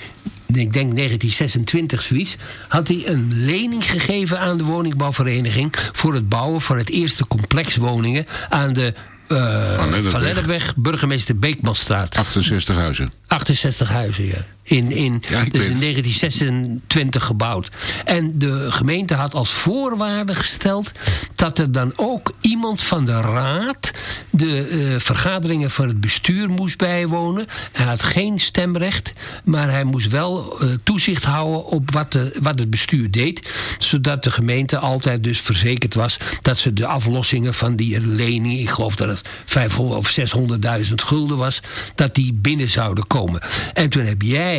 ik denk 1926 zoiets, had hij een lening gegeven aan de woningbouwvereniging voor het bouwen van het eerste complex woningen aan de eh, Van Lennepweg. Van Lennepweg, burgemeester Beekmanstraat. 68 huizen. 68 huizen, ja. In, in, Ja, dus in het. 1926 gebouwd. En de gemeente had als voorwaarde gesteld dat er dan ook iemand van de raad de eh, vergaderingen van het bestuur moest bijwonen. Hij had geen stemrecht, maar hij moest wel eh, toezicht houden op wat, de, wat het bestuur deed. Zodat de gemeente altijd dus verzekerd was dat ze de aflossingen van die lening, ik geloof dat het 500 of 600.000 gulden was, dat die binnen zouden komen. En toen heb jij,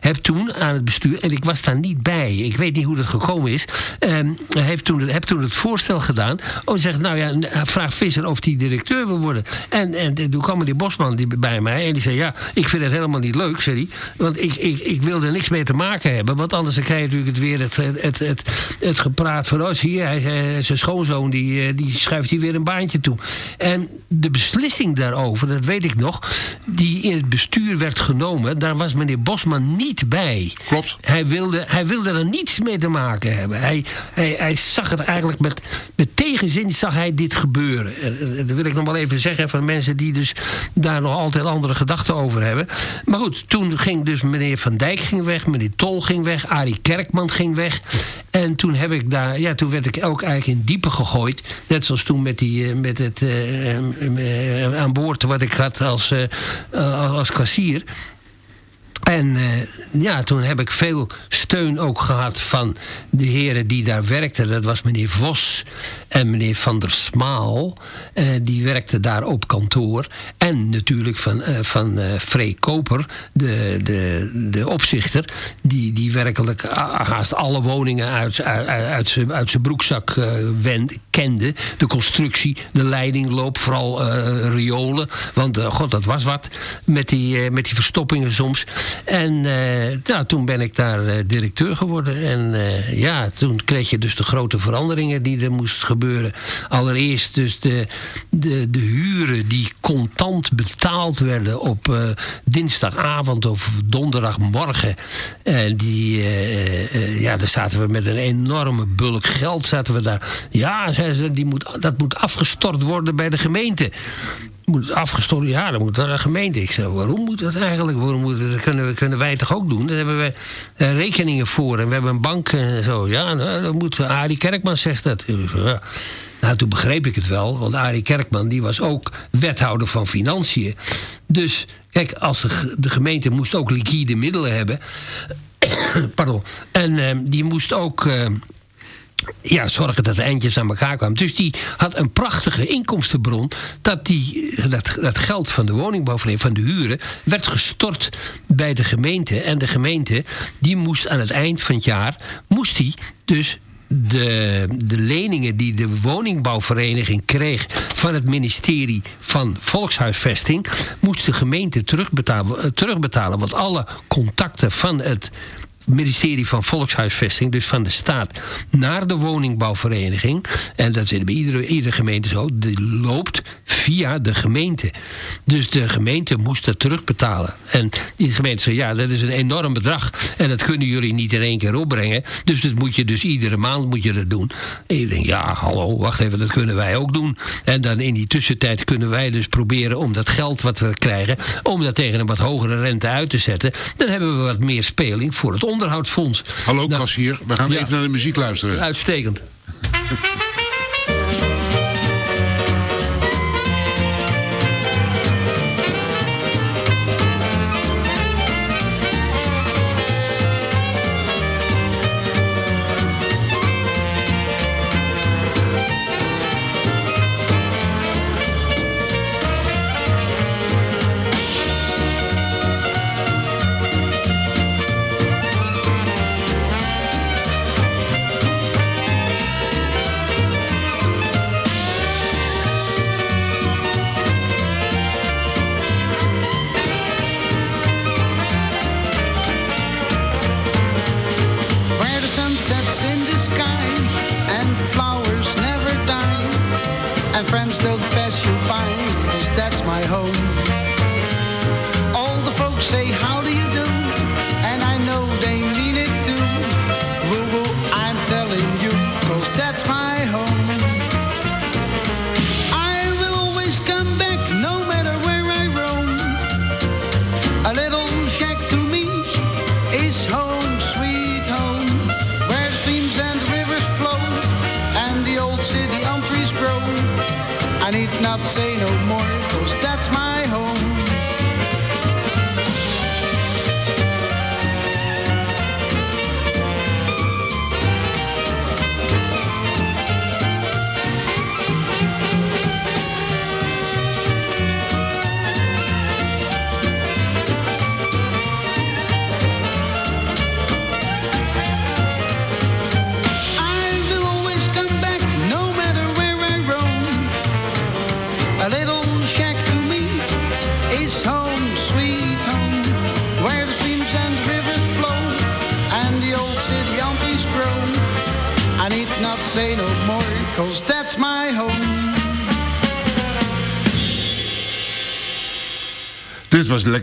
heb toen aan het bestuur, en ik was daar niet bij, ik weet niet hoe dat gekomen is, ehm, heeft toen, heb toen het voorstel gedaan. Oh, zegt, nou ja, vraag Visser of die directeur wil worden. En, en toen kwam meneer Bosman die, bij mij en die zei, ja, ik vind het helemaal niet leuk, zei hij. Want ik, ik, ik wil er niks mee te maken hebben, want anders krijg je natuurlijk het weer het, het, het, het, gepraat van, oh, zie je, zijn schoonzoon, die, eh, die schuift hier weer een baantje toe. En de beslissing daarover, dat weet ik nog, die in het bestuur werd genomen, daar was meneer Bosman niet bij. Klopt. Hij wilde, hij wilde er niets mee te maken hebben. Hij, hij, hij zag het eigenlijk met, met tegenzin zag hij dit gebeuren. En, en Dat wil ik nog wel even zeggen van mensen die dus daar nog altijd andere gedachten over hebben. Maar goed, toen ging dus meneer Van Dijk ging weg, meneer Tol ging weg, Arie Kerkman ging weg. En toen heb ik daar, ja, toen werd ik ook eigenlijk in diepe gegooid. Net zoals toen met, die, eh, met het eh, eh, eh, aan boord wat ik had als, eh, eh, als kassier. En eh, ja, toen heb ik veel steun ook gehad van de heren die daar werkten. Dat was meneer Vos en meneer Van der Smaal. Eh, die werkten daar op kantoor. En natuurlijk van, eh van Free Koper, de, de, de opzichter. Die, die werkelijk haast alle woningen uit, uit, uit, zijn- broekzak eh, wen- kende. De constructie, de leidingloop, vooral riolen. Want god, dat was wat met die, met die verstoppingen soms. En nou, toen ben ik daar eh, directeur geworden. En eh, ja, toen kreeg je dus de grote veranderingen die er moesten gebeuren. Allereerst dus de, de, de huren die contant betaald werden op dinsdagavond of donderdagmorgen. En die, ja, daar zaten we met een enorme bulk geld zaten we daar. Ja, ze, die moet, dat moet afgestort worden bij de gemeente moet het afgestort Ja, dan moet naar de gemeente. Ik zei, waarom moet dat eigenlijk? Waarom moet dat kunnen, we, kunnen wij toch ook doen? Daar hebben we eh, rekeningen voor. En we hebben een bank en zo. Ja, nou, dan moet Arie Kerkman zegt dat. Ja. Nou, toen begreep ik het wel. Want Arie Kerkman die was ook wethouder van Financiën. Dus, kijk, als de, ge- de gemeente moest ook liquide middelen hebben. Pardon. En eh, die moest ook... eh, ja, zorgen dat de eindjes aan elkaar kwamen. Dus die had een prachtige inkomstenbron. Dat, die, dat, dat geld van de woningbouwvereniging, van de huren, werd gestort bij de gemeente. En de gemeente, die moest aan het eind van het jaar, moest die dus de, de leningen die de woningbouwvereniging kreeg van het ministerie van Volkshuisvesting, moest de gemeente terugbetalen, eh, terugbetalen. Want alle contacten van het ministerie van Volkshuisvesting, dus van de staat, naar de woningbouwvereniging. En dat zit bij iedere, iedere gemeente zo. Die loopt via de gemeente. Dus de gemeente moest dat terugbetalen. En die gemeente zei: ja, dat is een enorm bedrag. En dat kunnen jullie niet in één keer opbrengen. Dus dat moet je dus iedere maand moet je dat doen. En ik denk: ja, hallo, wacht even, dat kunnen wij ook doen. En dan in die tussentijd kunnen wij dus proberen om dat geld wat we krijgen, om dat tegen een wat hogere rente uit te zetten. Dan hebben we wat meer speling voor het onderhoudsfonds. Hallo kassier, we gaan ja. even naar de muziek luisteren. Uitstekend. sunsets in the sky,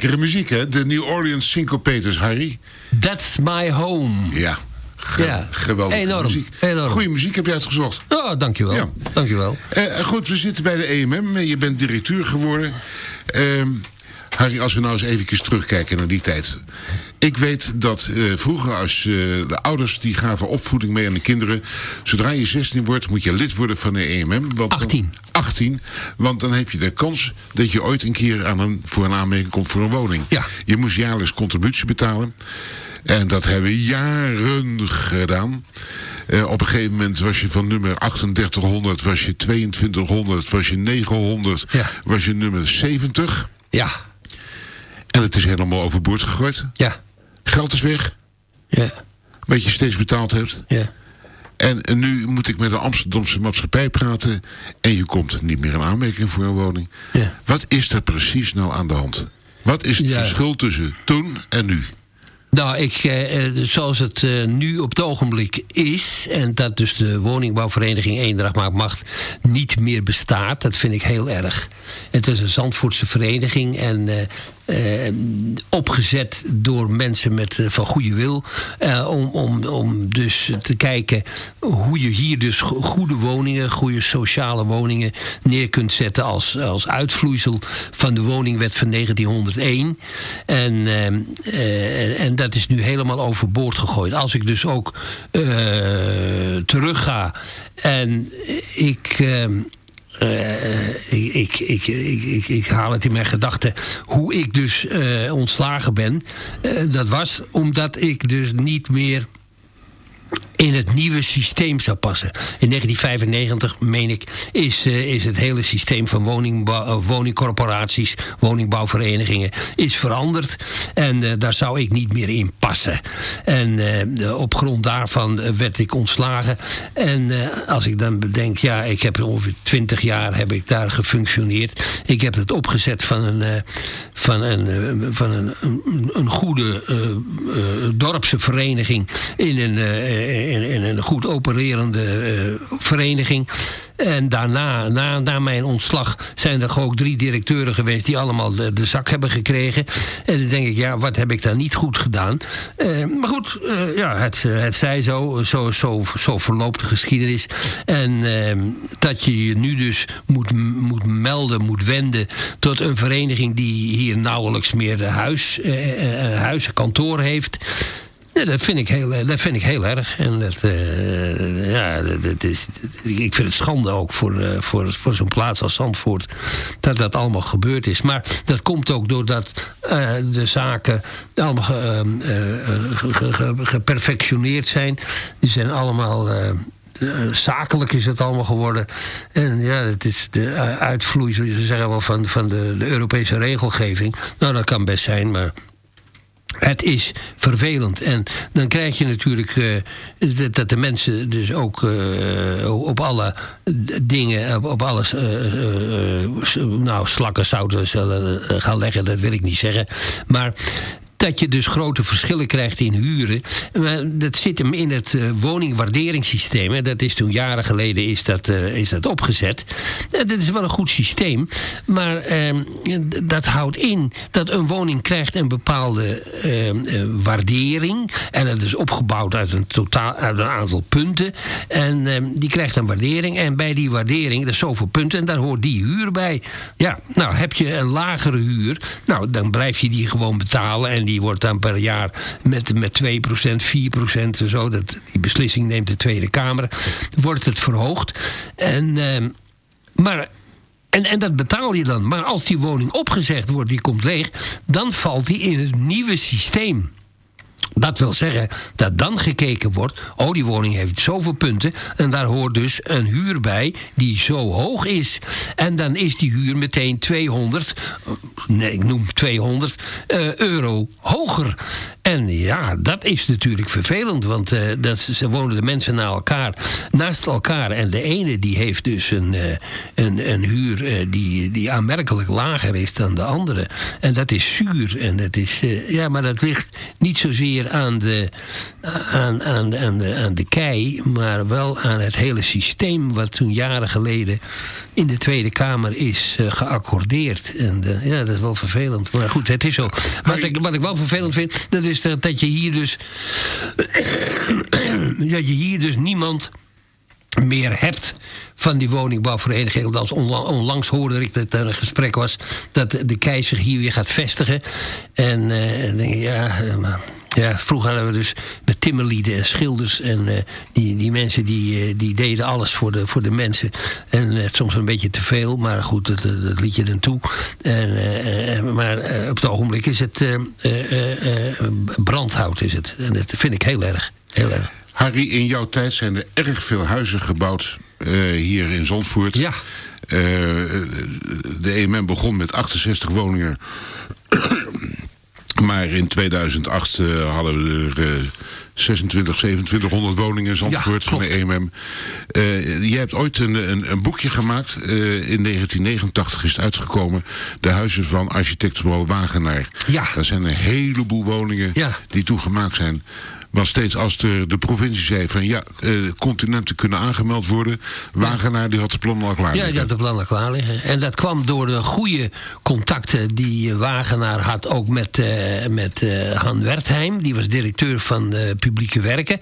lekkere muziek, hè? De New Orleans Syncopators, Harry. That's my home. Ja, ge- Ja, geweldige enorm, muziek. enorm. Goeie muziek heb je uitgezocht. Ja, dankjewel. Ja. dankjewel. Eh, goed, we zitten bij de EMM. Je bent directeur geworden. Ehm, Harry, als we nou eens even terugkijken naar die tijd. Ik weet dat eh, vroeger als eh, de ouders die gaven opvoeding mee aan de kinderen. Zodra je 16 wordt moet je lid worden van de EMM. Want 18. 18. Want dan heb je de kans dat je ooit een keer aan een, voor een aanmerking komt voor een woning. Ja. Je moest jaarlijks contributie betalen. En dat hebben we jaren gedaan. Eh, op een gegeven moment was je van nummer 3800, was je 2200, was je 900, was je nummer 70. Ja. En het is helemaal overboord gegooid. Ja. Geld is weg. Ja. Wat je steeds betaald hebt. Ja. En, nu moet ik met de Amsterdamse maatschappij praten. En je komt niet meer in aanmerking voor een woning. Ja. Wat is er precies nou aan de hand? Wat is het Ja. verschil tussen toen en nu? Nou, ik, eh, eh, zoals het eh, nu op het ogenblik is... en dat dus de woningbouwvereniging Eendracht Maakt Macht niet meer bestaat... dat vind ik heel erg. Het is een Zandvoortse vereniging en... eh, opgezet door mensen met, eh, van goede wil. eh, om, om, om dus te kijken hoe je hier dus go- goede woningen, goede sociale woningen neer kunt zetten als, als uitvloeisel van de woningwet van 1901. En, ehm, eh, en dat is nu helemaal overboord gegooid. Als ik dus ook eh, terug ga en ik. Ehm, eh, ik, ik, ik, ik, haal het in mijn gedachten hoe ik dus eh, ontslagen ben. Eh, dat was omdat ik dus niet meer in het nieuwe systeem zou passen. In 1995, meen ik, is, eh, is het hele systeem van eh, woningcorporaties, woningbouwverenigingen, is veranderd. En eh, daar zou ik niet meer in passen. En op grond daarvan werd ik ontslagen. En als ik dan bedenk, ja, ik heb ongeveer 20 jaar heb ik daar gefunctioneerd. Ik heb het opgezet van een, van een, van een, een, goede eh, dorpse vereniging in een, in, een goed opererende eh, vereniging. En daarna, na, na mijn ontslag, zijn er ook drie directeuren geweest die allemaal de, de zak hebben gekregen. En dan denk ik, ja, wat heb ik daar niet goed gedaan? Eh, maar goed, eh, ja, het, het zij zo, zo, zo, zo verloopt de geschiedenis. En eh, dat je je nu dus moet, moet melden, moet wenden tot een vereniging die hier nauwelijks meer huis, huis kantoor heeft. Ja, dat, vind ik heel, eh, dat vind ik heel erg. En dat, eh, ja, dat, is, ik vind het schande ook voor, eh, voor, voor zo'n plaats als Zandvoort... dat dat allemaal gebeurd is. Maar dat komt ook doordat de zaken allemaal eh, eh, ge- geperfectioneerd zijn. Die zijn allemaal... zakelijk is het allemaal geworden. En ja, het is de uitvloeisel, ze zeggen wel, van, van de, de Europese regelgeving. Nou, dat kan best zijn, maar het is vervelend. En dan krijg je natuurlijk eh, dat, de mensen dus ook eh, op alle dingen, op, alles, eh, nou, slakken zouden gaan leggen, dat wil ik niet zeggen. Maar dat je dus grote verschillen krijgt in huren. Dat zit hem in het eh, woningwaarderingssysteem. Hè. Dat is toen jaren geleden is dat, eh, is dat opgezet. Eh, dat is wel een goed systeem. Maar ehm, dat houdt in dat een woning krijgt een bepaalde ehm, eh, waardering. En dat is opgebouwd uit een, totaal, uit een aantal punten. En ehm, die krijgt een waardering. En bij die waardering, dat is zoveel punten. En daar hoort die huur bij. Ja, nou heb je een lagere huur. Nou, dan blijf je die gewoon betalen. En wordt dan per jaar met, met 2%, 4% en zo. Dat, die beslissing neemt de Tweede Kamer. Wordt het verhoogd. En, ehm, maar en, en dat betaal je dan. Maar als die woning opgezegd wordt, die komt leeg... dan valt die in het nieuwe systeem. Dat wil zeggen dat dan gekeken wordt... oh, die woning heeft zoveel punten... en daar hoort dus een huur bij die zo hoog is. En dan is die huur meteen 200... nee, ik noem 200 eh, euro hoger. En ja, dat is natuurlijk vervelend... want eh, dat, ze wonen de mensen na elkaar, naast elkaar... en de ene die heeft dus een, eh, een, huur eh, die, die aanmerkelijk lager is dan de andere. En dat is zuur. En dat is, ja, maar dat ligt niet zozeer aan de, aan, aan, aan, de, aan de kei... maar wel aan het hele systeem... wat toen jaren geleden in de Tweede Kamer is eh, geaccordeerd. En eh, ja, dat is wel vervelend. Maar goed, het is zo. Wat ik, wat ik wel vervelend vind, dat is dat, dat je hier dus... dat je hier dus niemand meer hebt van die woningbouwvereniging. Onlangs hoorde ik dat er een gesprek was... dat de kei zich hier weer gaat vestigen. En eh, dan denk ik, ja... eh, maar- ja, vroeger hadden we dus met timmerlieden en schilders. En eh, die, die mensen die, eh, die deden alles voor de, voor de mensen. En eh, soms een beetje te veel, maar goed, dat, dat, liet je dan toe. En, maar op het ogenblik is het brandhout. Is het. En dat vind ik heel erg. Heel erg. Harry, in jouw tijd zijn er erg veel huizen gebouwd hier in Zandvoort. Ja. de EMM begon met 68 woningen. Maar in 2008 eh, hadden we er eh, 26, 2700 woningen in Zandvoort van de EMM. Eh, je hebt ooit een, een, een boekje gemaakt. eh, in 1989 is het uitgekomen. De huizen van architectenbureau Wagenaar. Ja. Daar zijn een heleboel woningen die toegemaakt zijn. Maar steeds als de, de provincie zei van ja, eh, continenten kunnen aangemeld worden. Wagenaar die had de plannen al klaar. Ja, die liggen. had de plannen klaar liggen. En dat kwam door de goede contacten die Wagenaar had ook met, met Han Wertheim. Die was directeur van publieke werken.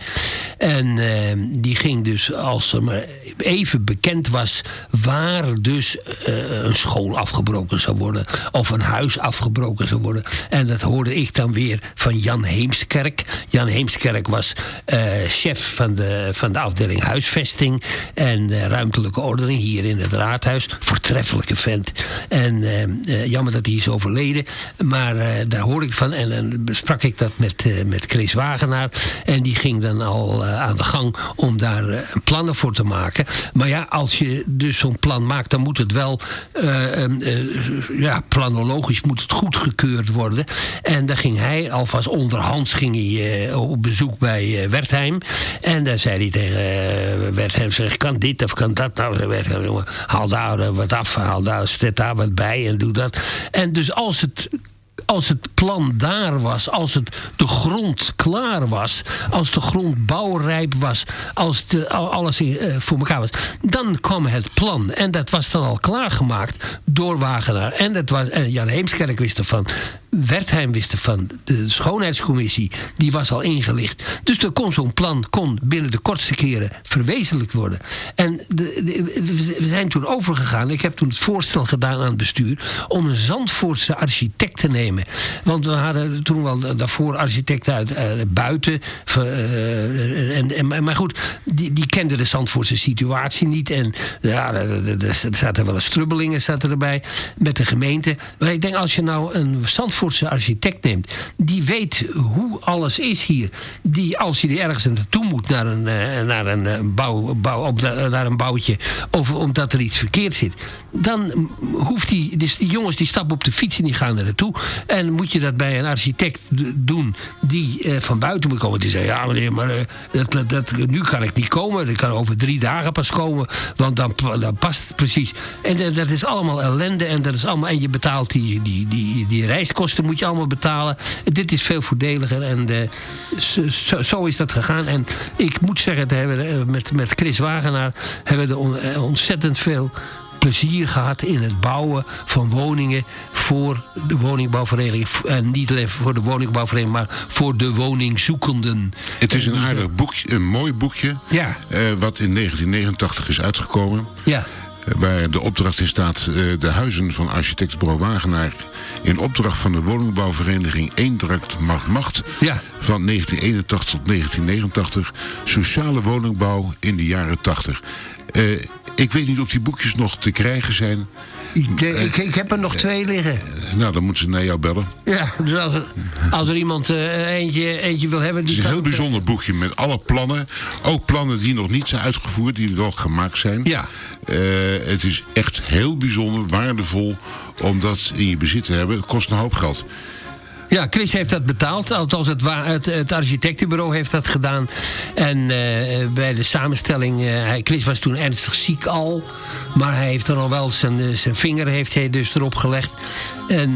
En eh, die ging dus, als er maar even bekend was... waar dus eh, een school afgebroken zou worden... of een huis afgebroken zou worden. En dat hoorde ik dan weer van Jan Heemskerk. Jan Heemskerk was eh, chef van de, van de afdeling huisvesting... en ruimtelijke ordening hier in het raadhuis. Voortreffelijke vent. En jammer dat hij is overleden. Maar daar hoorde ik van. En dan besprak ik dat met, met Chris Wagenaar. En die ging dan al eh, aan de gang om daar eh, plannen voor te maken. Maar ja, als je dus zo'n plan maakt... dan moet het wel eh, eh, eh, ja, planologisch moet het goedgekeurd worden. En dan ging hij alvast onderhands ging hij, op bezoek bij Wertheim. En dan zei hij tegen Wertheim... Zeg, kan dit of kan dat? Nou, Wertheim, jongen, haal daar wat af, haal daar, zet daar wat bij en doe dat. En dus als het als het plan daar was, als het de grond klaar was, als de grond bouwrijp was, als de, al- alles eh, voor elkaar was, dan kwam het plan. En dat was dan al klaargemaakt door Wagenaar. En, dat was, en Jan Heemskerk wist ervan. Wertheim wist ervan. De schoonheidscommissie, die was al ingelicht. Dus er kon zo'n plan kon binnen de kortste keren verwezenlijkt worden. En de, we zijn toen overgegaan. Ik heb toen het voorstel gedaan aan het bestuur... om een Zandvoortse architect te nemen. Want we hadden toen wel daarvoor architecten uit eh, buiten. van, eh, en, en, maar goed, die, die kenden de Zandvoortse situatie niet. En ja, er- er zaten wel eens strubbelingen zaten erbij met de gemeente. Maar ik denk, als je nou een Zandvoortse architect neemt... die weet hoe alles is hier. Die, als je er ergens naartoe moet, naar een, eh, naar een, eh, bouw, bouw, op naar een bouwtje... of omdat er iets verkeerd zit... dan hoeft die, dus die jongens die stappen op de fiets en die gaan er naartoe. En moet je dat bij een architect doen die eh, van buiten moet komen. Die zegt, ja meneer, maar dat, dat, nu kan ik niet komen. Ik kan over drie dagen pas komen, want dan, dan past het precies. En dat is allemaal ellende en, dat is allemaal, en je betaalt die, die, die, die reiskosten kosten moet je allemaal betalen. Dit is veel voordeliger en eh, zo, is dat gegaan. En ik moet zeggen, dat hebben we, eh, met, met Chris Wagenaar hebben we er eh, ontzettend veel plezier gehad in het bouwen van woningen voor de woningbouwvereniging. En niet alleen voor de woningbouwvereniging, maar voor de woningzoekenden. Het is een aardig boekje, een mooi boekje. Ja. wat in 1989 is uitgekomen. Ja. Waar de opdracht in staat eh, de huizen van architectenbureau Wagenaar... in opdracht van de woningbouwvereniging Eendracht Macht Macht... Ja. van 1981 tot 1989. Sociale woningbouw in de jaren 80. Eh, ik weet niet of die boekjes nog te krijgen zijn. Ik, eh, ik, ik heb er nog twee liggen. Nou, dan moeten ze naar jou bellen. Ja, dus als er, als er iemand eh, eentje, eentje wil hebben... Het is een heel eh, bijzonder boekje met alle plannen. Ook plannen die nog niet zijn uitgevoerd, die wel gemaakt zijn. Ja. Eh, het is echt heel bijzonder, waardevol om dat in je bezit te hebben. Het kost een hoop geld. Ja, Chris heeft dat betaald. Althans, het, het, het architectenbureau heeft dat gedaan. En eh, bij de samenstelling... hij, Chris was toen ernstig ziek al. Maar hij heeft er al wel zijn, eh, zijn vinger heeft hij dus erop gelegd. En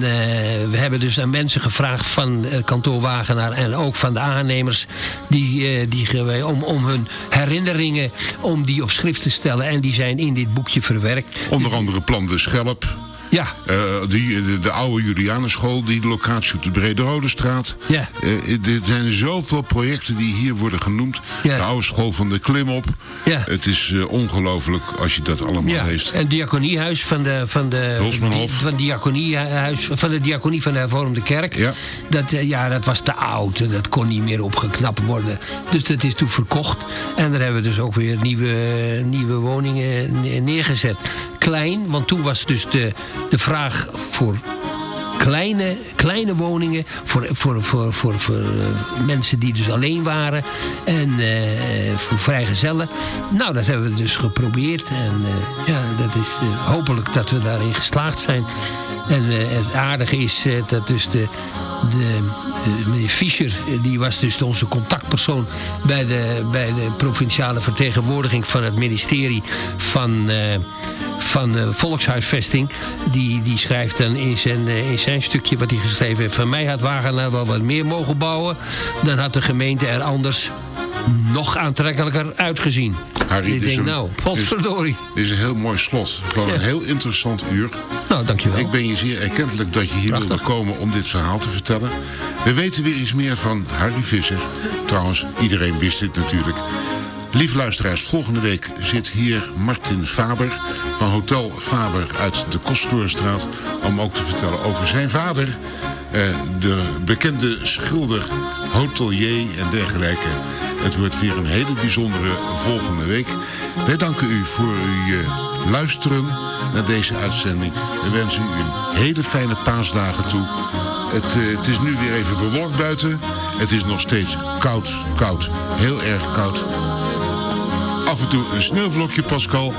we hebben dus aan mensen gevraagd van het kantoor Wagenaar... en ook van de aannemers... Die, die, om, om hun herinneringen om die op schrift te stellen. En die zijn in dit boekje verwerkt. Onder andere plan de Schelp. Ja. Eh, die, de, de oude Julianenschool, die locatie op de Brede Rode straat. Ja. Eh, er zijn zoveel projecten die hier worden genoemd. Ja. De oude school van de Klimop. Ja. Het is eh, ongelooflijk als je dat allemaal Ja, leest. en diaconiehuis van de, van de, Hulsmanhof. van, diaconiehuis, van de diaconie van de hervormde kerk. Ja. Dat, eh, ja, dat was te oud. en Dat kon niet meer opgeknapt worden. Dus dat is toen verkocht. En daar hebben we dus ook weer nieuwe, nieuwe woningen ne- neergezet. Klein, want toen was dus de, de vraag voor kleine, kleine woningen voor, voor, voor, voor, voor eh, mensen die dus alleen waren en eh, voor vrijgezellen. Nou, dat hebben we dus geprobeerd en eh, ja, dat is hopelijk dat we daarin geslaagd zijn. En het aardige is dat dus de, de meneer Fischer, die was dus onze contactpersoon bij de, bij de provinciale vertegenwoordiging van het ministerie van, van volkshuisvesting. Die, die schrijft dan in zijn, in zijn stukje wat hij geschreven heeft. Van mij had Wagenaar wel wat meer mogen bouwen. Dan had de gemeente er anders nog aantrekkelijker uitgezien. Harry, ik denk een- nou, dit is- potverdorie. Dit is een heel mooi slot van Ja. een heel interessant uur. Nou, dankjewel. Ik ben je zeer erkentelijk dat je hier wilde komen om dit verhaal te vertellen. We weten weer iets meer van Harry Visser. Trouwens, iedereen wist dit natuurlijk. Lieve luisteraars, volgende week zit hier Martin Faber van Hotel Faber uit de Kostverlorenstraat... om ook te vertellen over zijn vader, eh, de bekende schilder, hotelier en dergelijke. Het wordt weer een hele bijzondere volgende week. Wij danken u voor uw eh, luisteren naar deze uitzending. We wensen u een hele fijne paasdagen toe. Het, eh, het is nu weer even bewolkt buiten. Het is nog steeds koud, koud, heel erg koud. Af en toe een sneeuwvlokje, Pascal.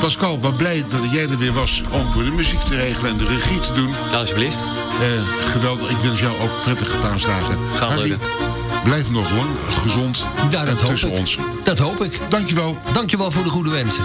Pascal, wat blij dat jij er weer was om voor de muziek te regelen en de regie te doen. Alsjeblieft. Eh, geweldig, ik wens jou ook prettige paasdagen. Gaat Harry, lukken. blijf nog lang gezond Ja, en dat hoop tussen ik. ons. Dat hoop ik. Dankjewel. Dankjewel voor de goede wensen.